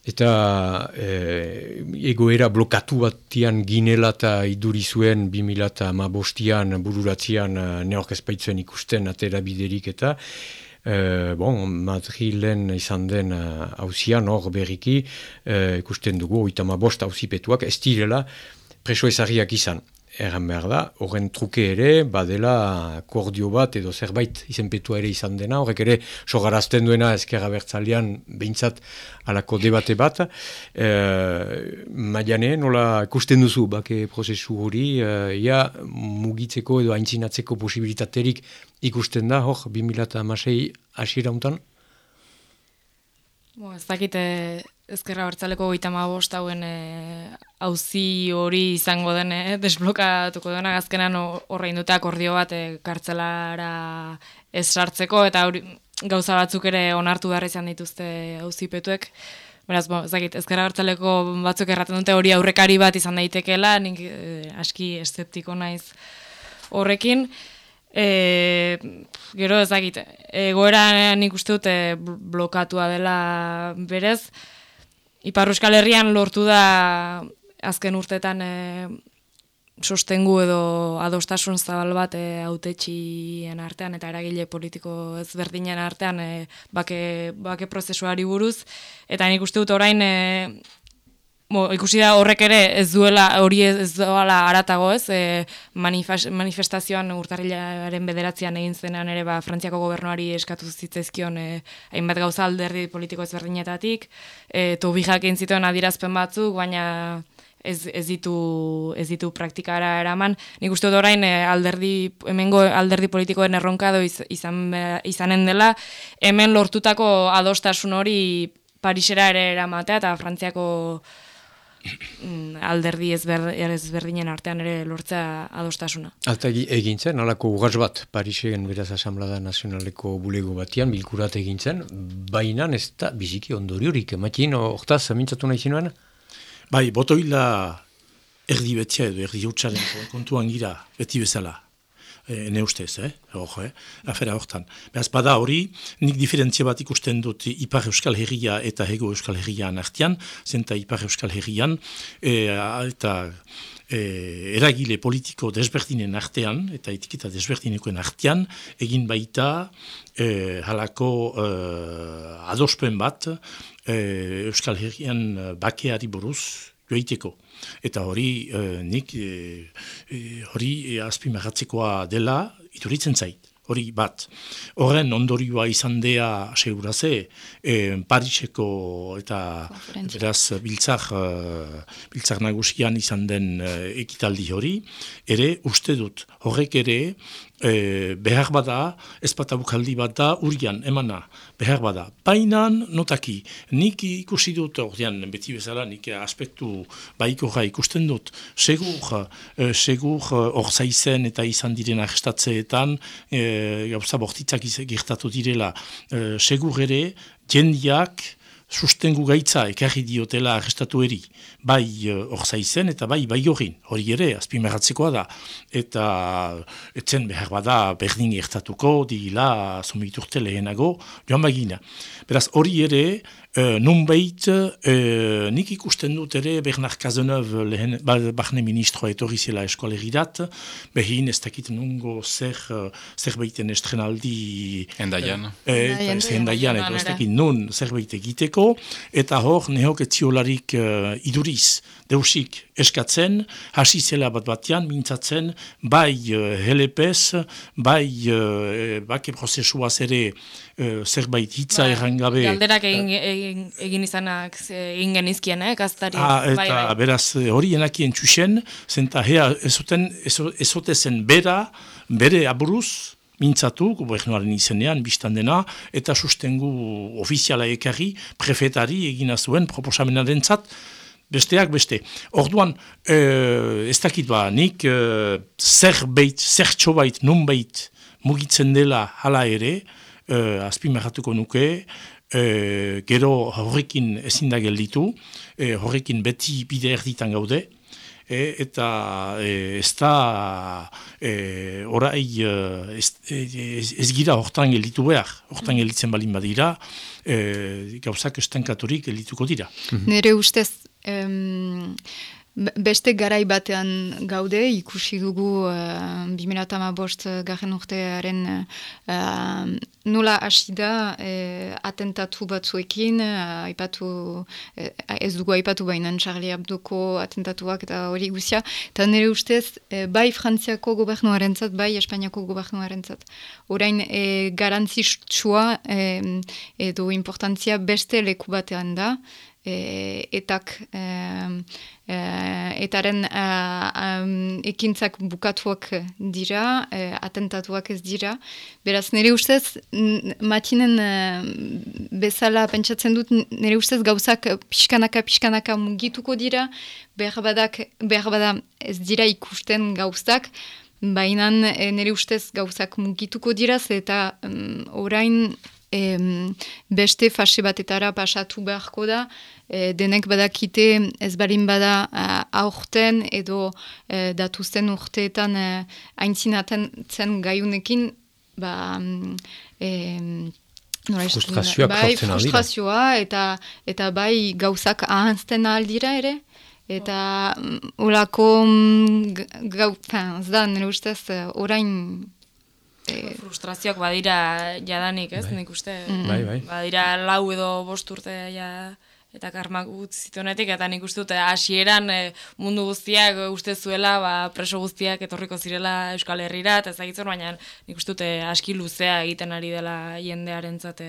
Eta e, egoera blokatu batian ginela eta iduri zuen 2000 eta bostian bururatzean eh, neorkezpaitzuen ikusten atera biderik eta e, bon, Madrilen izan den hausian hor berriki ikusten dugu oita ma bost hausipetuak ez direla preso ezariak izan erran behar da, horren truke ere, badela kordio bat edo zerbait izenpetua ere izan dena, horrek ere sogarazten duena ezkerra bertzalean behintzat alako debate bat. E, Maiane, nola ikusten duzu bake prozesu hori, e, ia mugitzeko edo aintzinatzeko posibilitaterik ikusten da, hor, 2006 asira untan? Bo, ez dakite ezkerra bertzaleko goita bost hauen hauzi hori izango den, eh, desblokatuko dena azkenan horrein dute akordio bat e, kartzelara ez sartzeko, eta hori, gauza batzuk ere onartu behar izan dituzte hauzipetuek. Beraz, bo, ezakit, ezkerra bertzaleko batzuk erraten dute hori aurrekari bat izan daitekeela, nik eh, aski eszeptiko naiz horrekin. E, gero ezakit, egoera nik uste dute blokatua dela berez, Ipar Euskal Herrian lortu da azken urtetan e, sostengu edo adostasun zabal bat e, autetxien artean eta eragile politiko ezberdinen artean e, bake, bake prozesuari buruz. Eta nik uste dut orain e, Bo, ikusi da horrek ere ez duela hori ez doala aratago ez, e, manifestazioan urtarrilaren bederatzean egin zenean ere ba, Frantziako gobernuari eskatu zitzaizkion e, hainbat gauza alderdi politiko ezberdinetatik, e, tobijak egin zituen adirazpen batzuk, baina ez, ez ditu ez ditu praktikara eraman. Nik uste dut orain eh, alderdi hemengo alderdi politikoen erronkado izan izanen dela hemen lortutako adostasun hori Parisera ere eramatea eta Frantziako mm, alderdi ezberdinen artean ere lortzea adostasuna. Alta egin zen, alako ugaz bat Parisegen beraz Asamblada Nazionaleko bulego batian, bilkurat egin zen, baina ez da biziki ondoriorik, ematin, hortaz, amintzatu nahi zinuan? Bai, botoila erdi betzea edo erdi hutsaren kontuan gira beti bezala. E, ne ustez, eh? Hor, eh? Afera hortan. Beaz, bada hori, nik diferentzia bat ikusten dut Ipar Euskal Herria eta Hego Euskal Herrian artian, zenta Ipar Euskal Herrian, e, eta e, eragile politiko desberdinen artean, eta etiketa desberdinekoen artean, egin baita e, halako e, adospen bat e, Euskal Herrian bakeari buruz joiteko. Eta hori nik hori e, azpimarratzekoa dela ituritzen zait hori bat. Horren ondorioa izan dea seguraze, e, Pariseko eta beraz biltzak, uh, biltzak nagusian izan den ekitaldi hori, ere uste dut horrek ere e, behar bada, ez bat abukaldi bat da, urian, emana, behar bada. Bainan, notaki, nik ikusi dut, ordean, beti bezala, nik aspektu baikorra ikusten dut, segur, e, segur, hor zaizen eta izan diren arrestatzeetan, e, gauza bortitzak gertatu direla, e, segur ere, jendiak, sustengu gaitza ekarri diotela arrestatu eri, bai eh, hor zaizen eta bai bai hori ere, azpimerratzekoa da, eta etzen behar bada berdin ertatuko, digila, somiturte lehenago, joan bagina. Beraz, hori ere, Uh, Nunbait, uh, nik ikusten dut ere Bernard Cazeneuve lehen, ba, bahne ministroa etorri zela eskualeridat, behin ez dakit nungo zer, uh, estrenaldi... Endaian. Uh, endaian, edo ez dakit nun zer egiteko, eta hor nehok etziolarik uh, iduriz, deusik eskatzen, hasi zela bat batean, mintzatzen, bai uh, helepez, bai uh, bake prozesuaz ere uh, zerbait hitza ba, errangabe. Galderak egin, egin, egin izanak egin genizkien, eh, gaztari. Ah, eta bai, bai. beraz hori enakien txusen, zenta hea ezoten, ezote zen bera, bere aburuz, mintzatu, gobernuaren izenean, biztan dena, eta sustengu ofiziala ekarri, prefetari egina zuen proposamenaren zat, besteak beste. Orduan, e, ez dakit ba, nik e, zer beit, zer txobait, nun beit, mugitzen dela hala ere, e, azpimarratuko nuke, e, gero horrekin ezin da gelditu, e, horrekin beti bide erditan gaude, e, eta e, ez da e, orai ez, ez, ez gira hortan gelditu behar, hortan gelditzen balin badira, e, gauzak estenkaturik geldituko dira. Nere ustez Um, beste garai batean gaude, ikusi dugu uh, 2008 bost garen urtearen uh, nola hasi da uh, atentatu batzuekin, uh, aipatu, ez dugu aipatu bainan Charlie Abdoko atentatuak eta hori guzia, eta nire ustez uh, bai Frantziako gobernuaren zat, bai Espainiako gobernuaren zat. Horain uh, garantzitsua uh, edo importantzia beste leku batean da, e, etak e, e, etaren e, ekintzak bukatuak dira, e, atentatuak ez dira. Beraz, nire ustez, matinen e, bezala pentsatzen dut, nire ustez gauzak pixkanaka, pixkanaka mugituko dira, behar, badak, behar bada ez dira ikusten gauzak, Baina nire ustez gauzak mugituko dira, eta um, orain beste fase batetara pasatu beharko da, e, denek badakite ez barin bada uh, aurten edo uh, datuzten urteetan uh, aintzinaten zen gaiunekin, ba... Um, Frustrazioak bai, frustrazioa eta, eta bai gauzak ahantzten aldira ere. Eta ulako gau, ez da, nire ustez, orain frustrazioak badira jadanik, ez? Bai. Nik uste. Mm. Bai, bai. Badira lau edo bost urte ja eta karmak zituenetik, eta nik uste dute hasieran e, mundu guztiak uste zuela ba, preso guztiak etorriko zirela Euskal Herrira, eta ezagitzen, baina nik uste dute aski luzea egiten ari dela jendearen zate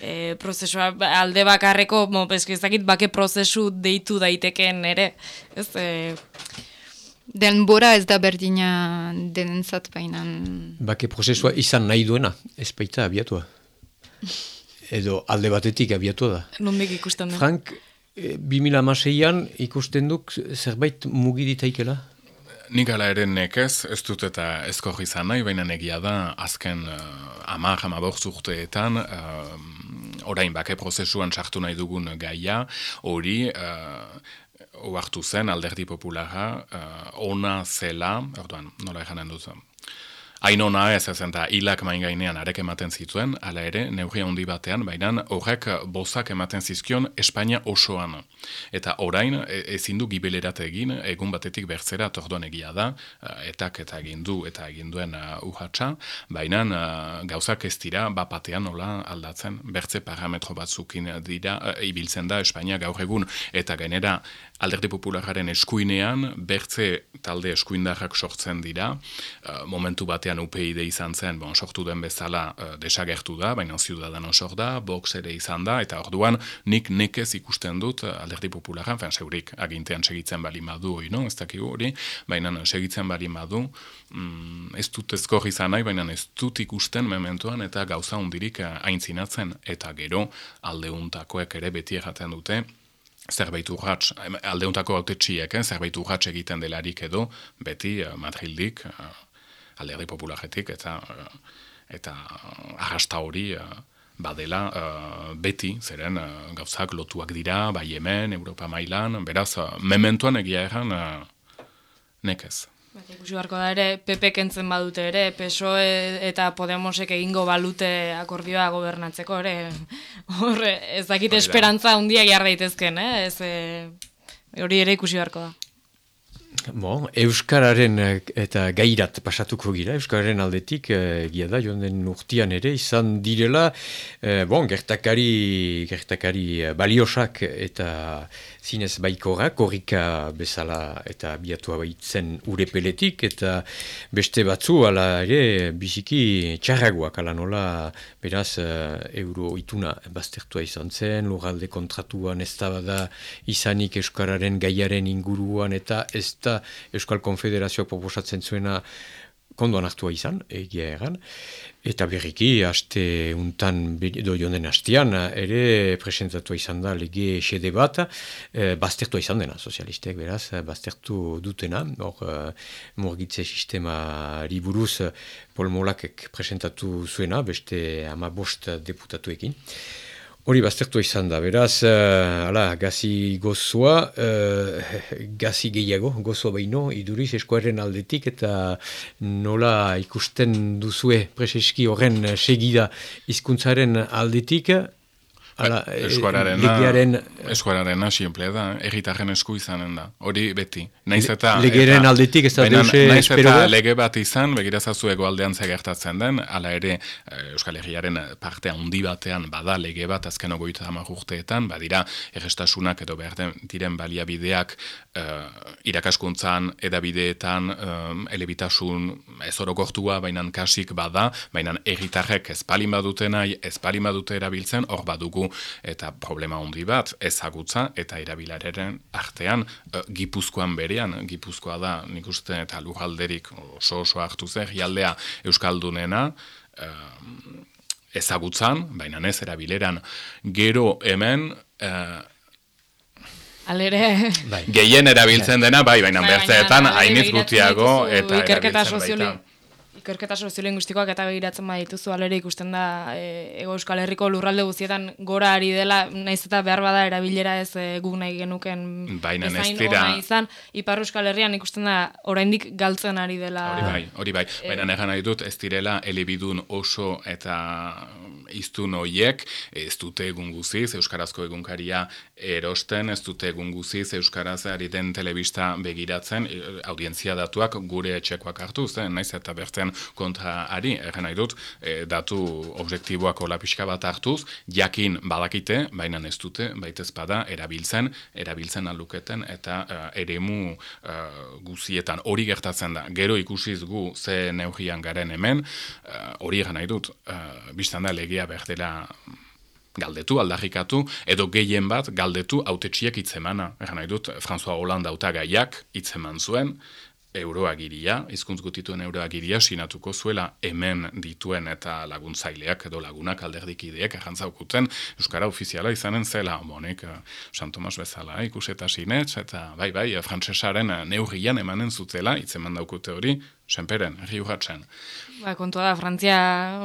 e, prozesua alde bakarreko, mo, ezakit, bake prozesu deitu daiteken ere, ez, e, Denbora ez da berdina denentzat bainan. Bake prozesua izan nahi duena, ez baita abiatua. Edo alde batetik abiatua da. Nondik ikusten da? Frank, e, 2006an ikusten duk zerbait mugiditaikela? Nik ala ere nekez, ez dut eta ezko izan nahi, baina negia da, azken uh, amak amabok zurteetan, uh, orain bake prozesuan sartu nahi dugun gaia, hori, uh, oartu zen alderdi populara, uh, ona zela, orduan, nola eganen dut, Ainona ez ez eta hilak main gainean arek ematen zituen, hala ere, neugia handi batean, baina horrek bozak ematen zizkion Espainia osoan. Eta orain, e, ezin du gibelerat egin, egun batetik bertzera tordoan egia da, etak eta egin du eta egin duen uh, uhatsa, baina gauzak ez dira, bapatean nola aldatzen, bertze parametro batzukin dira, uh, ibiltzen da Espainia gaur egun, eta genera alderdi populararen eskuinean, bertze talde eskuindarrak sortzen dira, momentu bat batean UPID izan zen, bon, sortu den bezala uh, desagertu da, baina ziudadanon sort da, box ere izan da, eta orduan nik nekez ikusten dut uh, alderdi popularan, fen zeurik agintean segitzen bali madu no? ez dakigu hori, baina segitzen bali madu, mm, ez dut ezkor izan nahi, baina ez dut ikusten mementuan eta gauza hundirik uh, aintzinatzen, eta gero aldeuntakoek ere beti erraten dute, zerbait urratx, aldeuntako haute txiek, eh? zerbait urratx egiten delarik edo, beti uh, Madrildik, uh, alderdi popularetik eta uh, eta arrasta hori uh, badela beti, zeren gauzak lotuak dira, bai hemen, Europa mailan, beraz, mementuan egia erran nekez. Ikusi beharko da ere, PP kentzen badute ere, PSOE eta Podemosek egingo balute akordioa gobernatzeko ere. (laughs) Hor, ez dakit esperantza handia jarra daitezken, eh? Ez, hori ere ikusi beharko da. Bon, Euskararen eh, eta gairat pasatuko gira, Euskararen aldetik, e, gia da, joan den urtian ere, izan direla, e, bon, gertakari, gertakari baliosak eta zinez baikora, korrika bezala eta biatua baitzen urepeletik, eta beste batzu, ala ere, biziki txarraguak, ala nola, beraz, euro ituna baztertua izan zen, lurralde kontratuan ez da izanik Euskararen gaiaren inguruan, eta ez da Euskal Konfederazioa proposatzen zuena kondoan hartua izan, egia egan. Eta berriki, haste untan, edo joan hastean, ere presentatu izan da lege xede bat, e, baztertua izan dena, sozialistek beraz, baztertu dutena, hor, e, morgitze sistema riburuz, Pol Molakek presentatu zuena, beste ama bost deputatuekin. Hori baztertu izan da, beraz, uh, ala, gazi gozoa, uh, (laughs) gazi gehiago, gozoa baino, iduriz eskuaren aldetik, eta nola ikusten duzue preseski horren segida hizkuntzaren aldetik, Ala, eskuararen legiaren eskuararen simple da, erritarren esku izanen da. Hori beti. Naiz eta legeren aldetik ez da deuse espero lege bat izan, begirazazu ego aldean gertatzen den, hala ere eh, Euskal Herriaren parte handi batean bada lege bat azken ogoita hamar urteetan, badira errestasunak edo behar diren baliabideak uh, irakaskuntzan, edabideetan, um, elebitasun ez orokortua, bainan kasik bada, bainan erritarrek ez palin baduten ez palin badute erabiltzen, hor badugu eta problema handi bat ezagutza eta erabilareren artean uh, gipuzkoan berean, gipuzkoa da nik uste eta lujalderik oso oso hartu zer, jaldea Euskaldunena uh, ezagutzan, baina ez erabileran. Gero hemen uh, Alere... Bai. Gehien erabiltzen dena, bai, baina bai, bertzeetan hainitz gutiago eta erabiltzen baita ikerketa soziolinguistikoak eta begiratzen badituzu alere ikusten da e, ego euskal herriko lurralde guztietan gora ari dela naiz eta behar bada erabilera ez e, guk nahi genuken baina ez dira izan. Ipar euskal herrian ikusten da oraindik galtzen ari dela. Hori bai hori bai. E, baina negan nahi dut ez direla elebidun oso eta iztun hoiek ez dute egun guziz euskarazko egunkaria erosten ez dute egun guziz euskaraz ari den telebista begiratzen. E, audientzia datuak gure etxekoak hartu zen naiz eta bertzen kontra ari, erren nahi dut, e, datu objektiboak hola pixka bat hartuz, jakin badakite, baina ez dute, baita ezpada, erabiltzen, erabiltzen aluketen, eta uh, eremu uh, guzietan hori gertatzen da. Gero ikusiz gu ze neugian garen hemen, hori uh, nahi dut, uh, biztan da legea berdela galdetu, aldarrikatu, edo gehien bat galdetu autetxiek itzemana. Egan nahi dut, François Hollande autagaiak itzeman zuen, euroagiria, izkuntz gutituen euroagiria, sinatuko zuela hemen dituen eta laguntzaileak edo lagunak alderdikideek errantzaukuten Euskara ofiziala izanen zela, monik, eh, San Tomas bezala ikuseta sinetz, eta bai, bai, frantsesaren neurrian emanen zutela, itzeman daukute hori, senperen, herri Ba, kontua da, Frantzia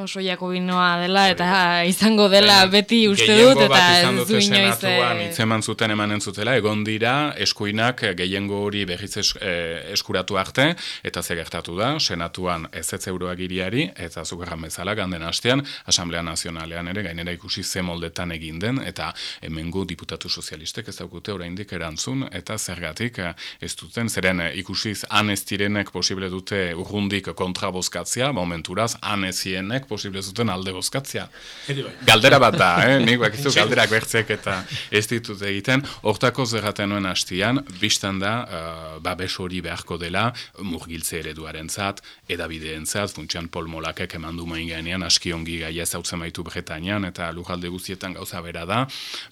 oso jakobinoa dela, eta izango dela beti uste dut, eta ez du inoiz... Eh, itzeman zuten emanen zutela, egon dira, eskuinak gehiengo hori berriz eh, eskuratu arte, eta ze gertatu da, senatuan ez ez euroagiriari, eta zugarran bezala, ganden hastean, Asamblea Nazionalean ere, gainera ikusi ze moldetan egin den, eta hemengo diputatu sozialistek ez daukute oraindik erantzun, eta zergatik eh, ez duten, zeren ikusiz han ez direnek posible dute urrundik kontra bozkatzea, momenturaz, anezienek posible zuten alde bozkatzea. Bai. Galdera bat da, eh? nik bakizu galderak bertzek eta ez ditut egiten. Hortako zerraten nuen hastian, biztan da, uh, babes hori beharko dela, murgiltze ereduaren zat, edabideen zat, funtsian polmolakek eman du main gainean, aski ongi gaia zautzen baitu Bretañan, eta lujalde guztietan gauza bera da,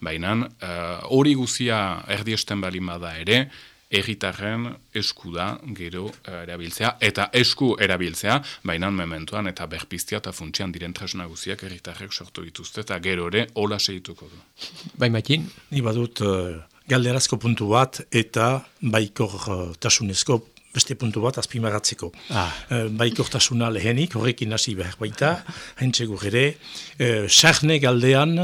baina uh, hori guzia erdiesten balin bada ere, erritarren esku da gero uh, erabiltzea, eta esku erabiltzea, baina mementuan eta berpiztia eta funtsian diren tresna guziak erritarrek sortu dituzte, eta gero ere hola segituko du. Bai makin? Ni badut uh, galderazko puntu bat eta baikor uh, tasunezko beste puntu bat azpimagatzeko. Ah. E, baikortasuna lehenik, horrekin hasi behar baita, haintxego ere, e, sarne galdean,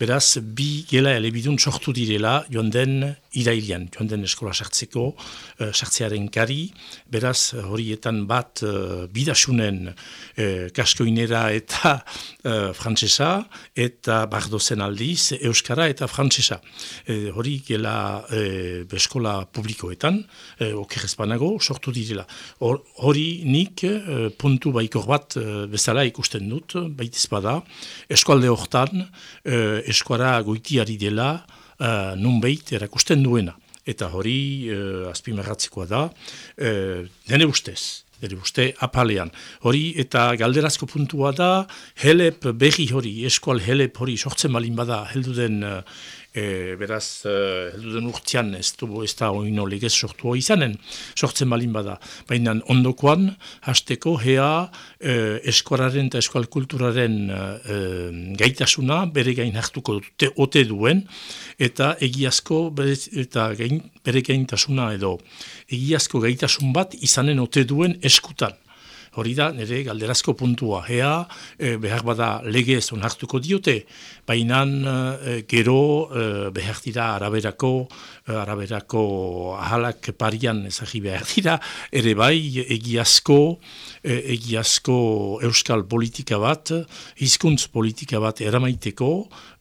beraz, bi gela elebidun sortu direla, joan den irailian, joan den eskola sartzeko, uh, sartzearen kari, beraz horietan bat uh, bidasunen uh, kaskoinera eta uh, frantsesa eta bardozen aldiz euskara eta frantsesa. Uh, hori gela uh, eskola publikoetan, uh, okerrezpanago, sortu direla. hori nik uh, puntu baikor bat bezala ikusten dut, baitiz bada, eskualde hortan uh, eskuara goitiari dela, uh, nunbeit erakusten duena. Eta hori uh, azpimarratzekoa da, uh, nene ustez, nene uste apalean. Hori eta galderazko puntua da, helep berri hori, eskual helep hori sortzen balin bada heldu den e, beraz, e, heldu den urtean ez du ez da oino legez sortu izanen, sortzen balin bada. Baina ondokoan, hasteko hea e, eskuararen eta eskual kulturaren e, gaitasuna bere gain hartuko dute ote duen, eta egiazko bere, eta gain, bere gaintasuna edo egiazko gaitasun bat izanen ote duen eskutan. Hori da, nire galderazko puntua. Hea, e, behar bada lege ez onartuko diote, baina e, gero e, behar dira araberako, e, araberako ahalak parian ezagi behar dira, ere bai egiazko, e, egiazko euskal politika bat, hizkuntz politika bat eramaiteko,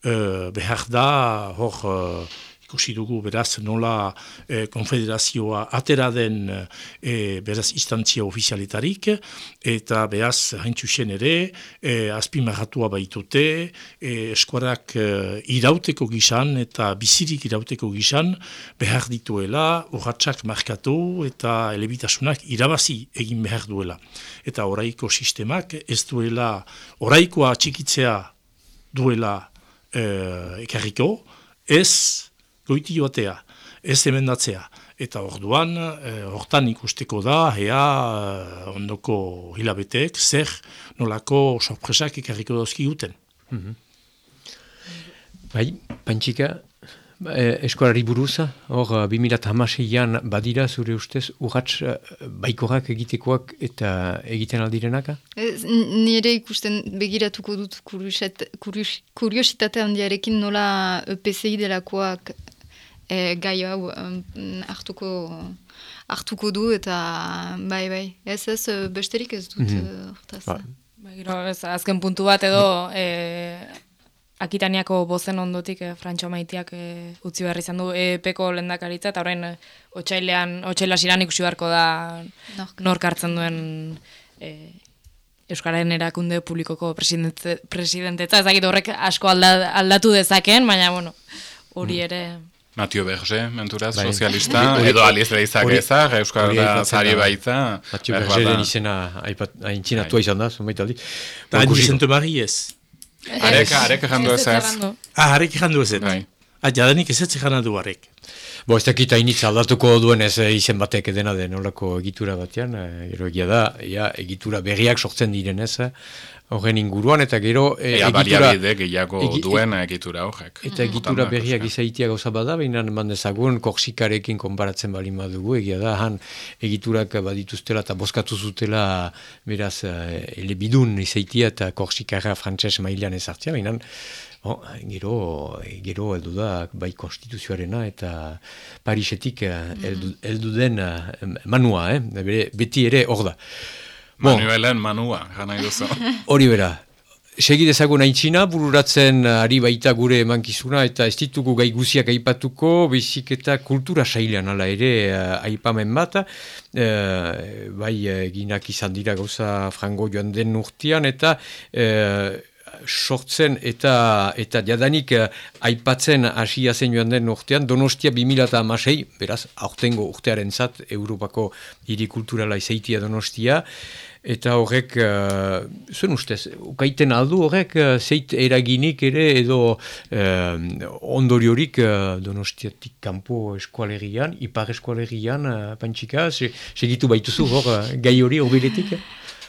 e, behar da hor... Ikusi dugu beraz nola e, konfederazioa atera den e, beraz instantzia ofizialetarik eta beraz haintxusen ere e, azpimarratua baitute e, eskuarak e, irauteko gizan eta bizirik irauteko gizan behar dituela urratxak markatu eta elebitasunak irabazi egin behar duela. Eta oraiko sistemak ez duela oraikoa txikitzea duela e, ekarriko, ez goiti joatea, ez emendatzea. Eta orduan, e, hortan ikusteko da, ea eh, ondoko hilabeteek, zer nolako sorpresak ikarriko dauzki guten. Mm -hmm. Bai, pantxika, e, eskolari buruza, hor, 2008an badira zure ustez, urratx baikorak egitekoak eta egiten aldirenaka? nire ikusten begiratuko dut kuriositate handiarekin nola PCI delakoak e, gai hau um, hartuko, hartuko du eta bai bai, ez ez besterik ez dut mm -hmm. ba. ez, azken puntu bat edo e, Akitaniako bozen ondotik e, Frantxo Maitiak e, utzi behar izan du EPeko lendakaritza eta horrein otxailean, otxaila siran ikusi beharko da nork hartzen duen e, Euskararen erakunde publikoko presidentetza, ezagit horrek asko aldatu dezaken, baina bueno, hori mm. Matio Berge, menturaz, bai. sozialista, edo aliz behizak ezak, Euskal da zari baita. Matio Berge den izena haintzinatu izan da, zumeit aldi. Da, Andy Santomari ez. Areka, areka jandu ez ez. Ah, arek jandu ez ez. Bai. Ah, jadanik ez ez du arek. Bo, ez dakit hainitza aldatuko duen ez eh, izen batek edena den olako egitura batean, eh, egia da, ja, egitura berriak sortzen direnez, eh, horren inguruan, eta gero e, Ea egitura... baliabide gehiago egi- duen egitura horrek. Eta egitura berriak izaitia gauza bada, baina eman dezagun korsikarekin konparatzen bali madugu, egia da, han egiturak badituztela eta bozkatu zutela beraz eh, elebidun izaitia eta korsikarra frantses mailan ezartzea, baina Bon, gero, gero heldu da bai konstituzioarena eta Parisetik eh, heldu, heldu den eh, manua, eh? Bere, beti ere hor da. Manuelen manua, gana duzu. (laughs) Hori bera. Segi dezagun aintzina, bururatzen ari baita gure emankizuna eta ez ditugu gai guziak aipatuko, bezik eta kultura sailean ala ere uh, aipamen bat. eh, bai, eginak izan dira gauza frango joan den urtean eta eh, sortzen eta eta jadanik eh, aipatzen hasia zen joan den urtean Donostia 2016, beraz aurtengo urtearen zat Europako hiri kulturala izaitia Donostia eta horrek uh, zuen ustez, ukaiten aldu horrek uh, zeit eraginik ere edo uh, ondoriorik uh, Donostiatik kanpo eskualerian, ipar eskualerian uh, pantxika, se, segitu baituzu hor uh, gai hori hobiletik?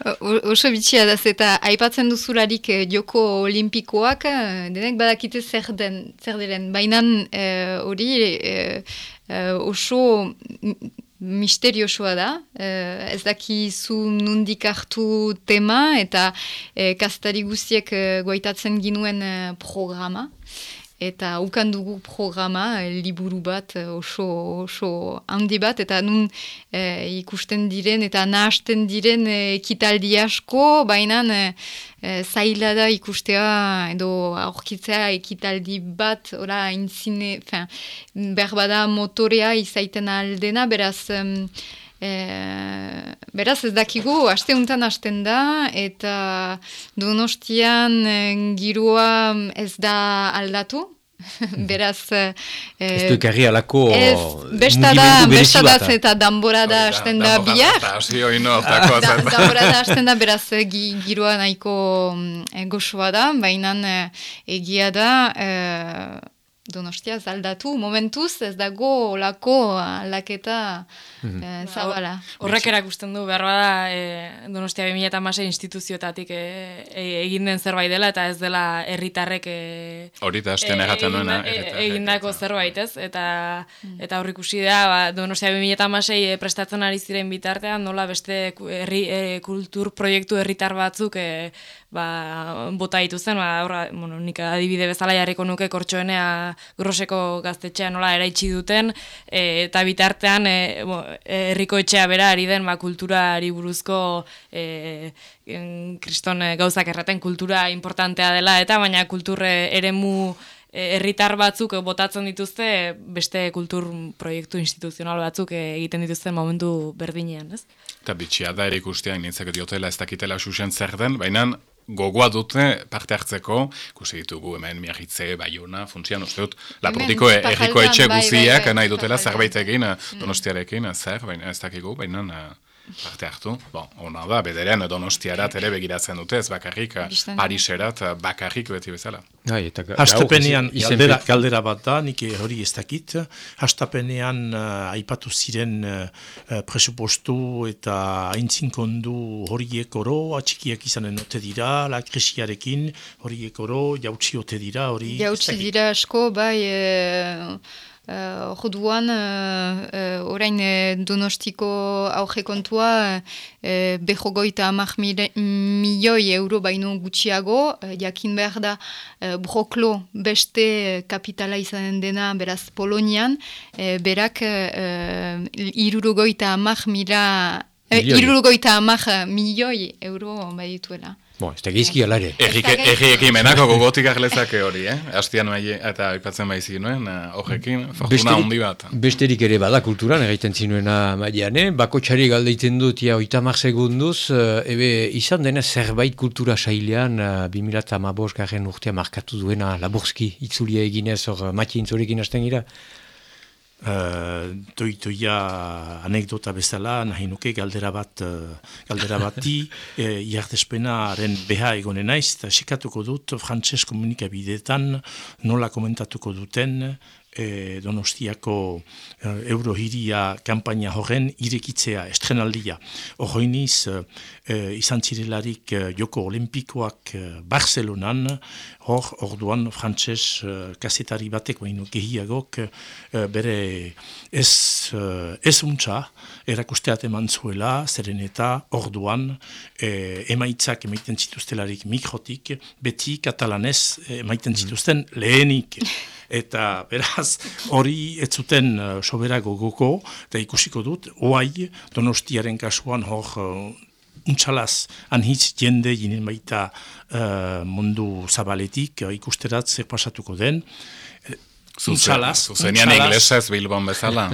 O- Oso bitxia da, eta aipatzen duzularik joko olimpikoak, denek badakite zer den, zer diren. Baina hori eh, eh, oso misteriosoa da, eh, ez dakizu nundik hartu tema, eta eh, kastari guztiek eh, goitatzen ginuen eh, programa. Eta ukan dugu programa, eh, liburu bat eh, oso, oso handi bat, eta nun eh, ikusten diren eta nahasten diren ekitaldi asko, baina eh, zaila da ikustea edo aurkitzea ekitaldi bat, ora intzine, fin, berbada motorea izaiten aldena, beraz... em, E, beraz ez dakigu, aste untan hasten da, eta donostian eh, girua ez da aldatu, (laughs) beraz... eh, Ez du ekarri alako Ez, besta da, mugimendu berezi besta da bat. eta danbora da hasten da bihar. Danbora da hasten da, beraz, eh, gi, giroa nahiko eh, goxoa da, baina eh, egia da, eh, donostia zaldatu, momentuz ez dago olako aldaketa eh, zabala. Horrek erakusten du, behar bada, e, Donostia 2006 instituzioetatik e, e, egin den zerbait dela, eta ez dela herritarrek e, Hori da, hasten egaten e- egindako zerbait, ez? Eta, eta hor ikusi da, ba, Donostia 2006 e, prestatzen ari ziren bitartean, nola beste herri, e, kultur proiektu herritar batzuk e, ba, bota dituzten, ba, horra, bueno, nik adibide bezala jarriko nuke kortxoenea groseko gaztetxea nola eraitsi duten, e, eta bitartean e, bo, herriko etxea bera ari den ba, kulturari buruzko e, kriston e, gauzak erraten kultura importantea dela, eta baina kulturre eremu herritar batzuk botatzen dituzte beste kultur proiektu instituzional batzuk egiten dituzten momentu berdinean, ez? Eta bitxia da ere ikustea, nintzak diotela ez dakitela susen zer den, baina gogoa dute parte hartzeko, ikusi ditugu hemen miagitze, baiona, funtzian, uste dut, lapurtiko Hemen, erriko etxe bai, bai, guziak bai, nahi dutela zerbait egin, donostiarekin, zer, baina ez dakigu, baina parte hartu. Bon, ona da, bederean donostiarat ere begiratzen dute, ez bakarrik eh. Pariserat eh, bakarrik beti bezala. Bai, eta ga- Hastapenean galdera, galdera bat da, nik hori ez dakit. Hastapenean uh, aipatu ziren uh, presupostu eta aintzinkondu horiek oro, atxikiak izanen ote dira, la krisiarekin horiek oro, jautsi ote dira, hori Jautsi dira asko, bai, eh, eh, orduan, uh, uh, orain eh, donostiko auge kontua, uh, behogoita amak milioi euro baino gutxiago, eh, jakin behar da uh, broklo beste eh, kapitala izanen dena, beraz Polonian, eh, berak uh, irurogoita amak mila... Eh, Milioi. irurogoita amak milioi euro bai Bon, ez da gizki alare. Errike, dakit. erri ekimenako gogotik arlezake hori, eh? Astian maile, eta aipatzen baizi nuen, eh, horrekin, fortuna handi bat. besterik ere bada kulturan, egiten zinuena maiane, bakotxari galdeiten dut, ja, oitamar segunduz, eh, ebe, izan dena zerbait kultura sailean, uh, 2008 garen urtea markatu duena laburzki, itzulia eginez, hor, mati intzorekin hasten gira. Uh, doitoia anekdota bezala, nahi nuke galdera bat, uh, galdera bati, (laughs) e, iartespenaren beha egonen naiz, eta sikatuko dut, frantses komunikabideetan nola komentatuko duten, e, Donostiako e, Eurohiria kampaina horren irekitzea, estrenaldia. Horroiniz, e, izan zirelarik e, Joko Olimpikoak e, Barcelonan, hor, orduan frantses e, kasetari batek, baino gehiagok, e, bere ez, e, ez untxa, erakusteat eman zuela, zeren eta orduan e, emaitzak emaiten zituztelarik mikrotik, beti katalanez emaiten zituzten lehenik. eta beraz hori ez zuten uh, soberago goko, eta ikusiko dut, oai donostiaren kasuan hor uh, untxalaz anhitz jende jinen baita uh, mundu zabaletik uh, ikusterat zer pasatuko den, Untxalaz, Zuzenian inglesez bilbon bezala.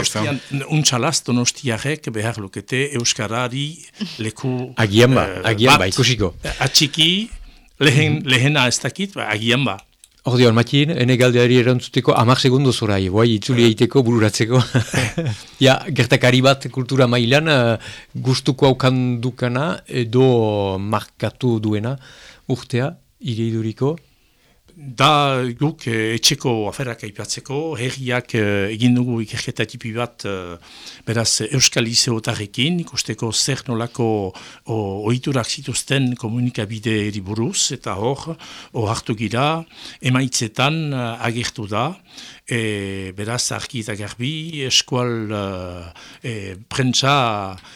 (laughs) Untxalaz, donostiarek behar lukete Euskarari leku... Agian ba, agian ba, ikusiko. Atxiki, lehen, lehena ez dakit, ba, agian ba. Ordeon, Matien, ene galdeari erantzuteko amak segundu zora, guai, itzuli egiteko, bururatzeko. (laughs) ja, gertakari bat kultura mailan, uh, gustuko haukandukana edo markatu duena urtea, ireiduriko, Da guk eh, etxeko aferrak aipatzeko, herriak eh, egin dugu ikerketa tipi bat eh, beraz Euskal Izeotarrekin, ikusteko zer nolako ohiturak zituzten komunikabide eriburuz, eta hor, hor hartu gira, emaitzetan agertu da, e, beraz arki eta garbi, eskual e, prentsa,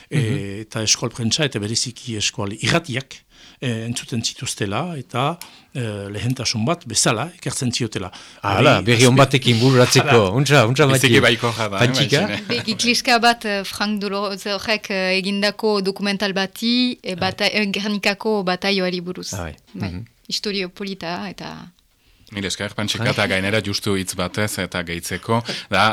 mhm. eta eskual prentsa, eta bereziki eskual irratiak, e, entzuten zituztela eta e, lehentasun bat bezala ekartzen ziotela. Hala, berri hon batekin bururatzeko, untsa, untsa mati. Ezeki baiko jada. Begi bat eh, Frank Doloroz horrek egindako dokumental bati, e, bata, Gernikako bataioari buruz. Ah, bai. bai. Mm -hmm. Historio polita eta... Mil esker, pantxika eta gainera justu hitz batez eta gehitzeko, da,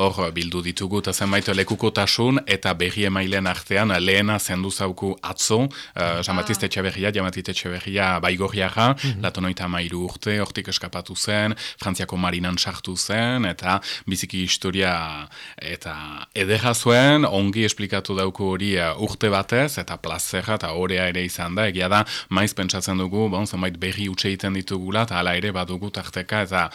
hor um, bildu ditugu eta zenbait lekuko tasun eta berri emailen artean lehena zendu zauku atzo, uh, jamatizte ah. etxeberria, etxeberria baigorriara, mm -hmm. latonoita mairu urte, hortik eskapatu zen, frantziako marinan sartu zen, eta biziki historia eta edera zuen, ongi esplikatu dauku hori uh, urte batez, eta plazera eta horea ere izan da, egia da, maiz pentsatzen dugu, bon, zenbait berri utxe egiten ditugula, eta ala ere badugu tarteka eta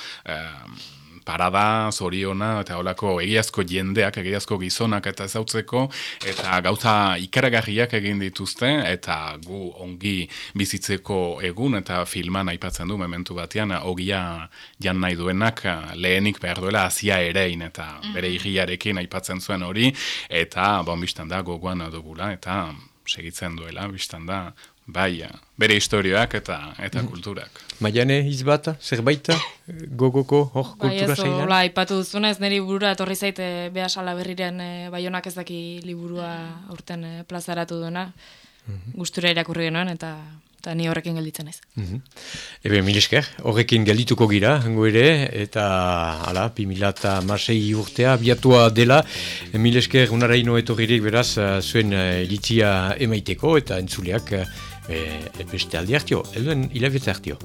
parada, zoriona, eta holako egiazko jendeak, egiazko gizonak eta zautzeko, eta gauza ikaragarriak egin dituzte, eta gu ongi bizitzeko egun, eta filman aipatzen du, mementu batean, ogia jan nahi duenak lehenik behar duela azia erein, eta mhm. bere irriarekin aipatzen zuen hori, eta bon, biztan da, gogoan dugula, eta segitzen duela, biztan da, Bai, bere historioak eta eta mm. kulturak. Maiane izbata, zerbaita, gogoko, hor, bai, kultura zeinan? Bai, ez, ipatu duzuna ez niri burura etorri zaite beha sala berriren e, baionak ez daki liburua aurten e, plazaratu duena. Mm Gustura irakurri genuen eta eta ni horrekin gelditzen ez. Mm -hmm. Ebe, milisker, horrekin geldituko gira, hango ere, eta, ala, mila eta marsei urtea, biatua dela, milisker, unaraino etorririk beraz, zuen ilitzia emaiteko, eta entzuleak, e, beste aldi hartio, helduen hilabietze hartio.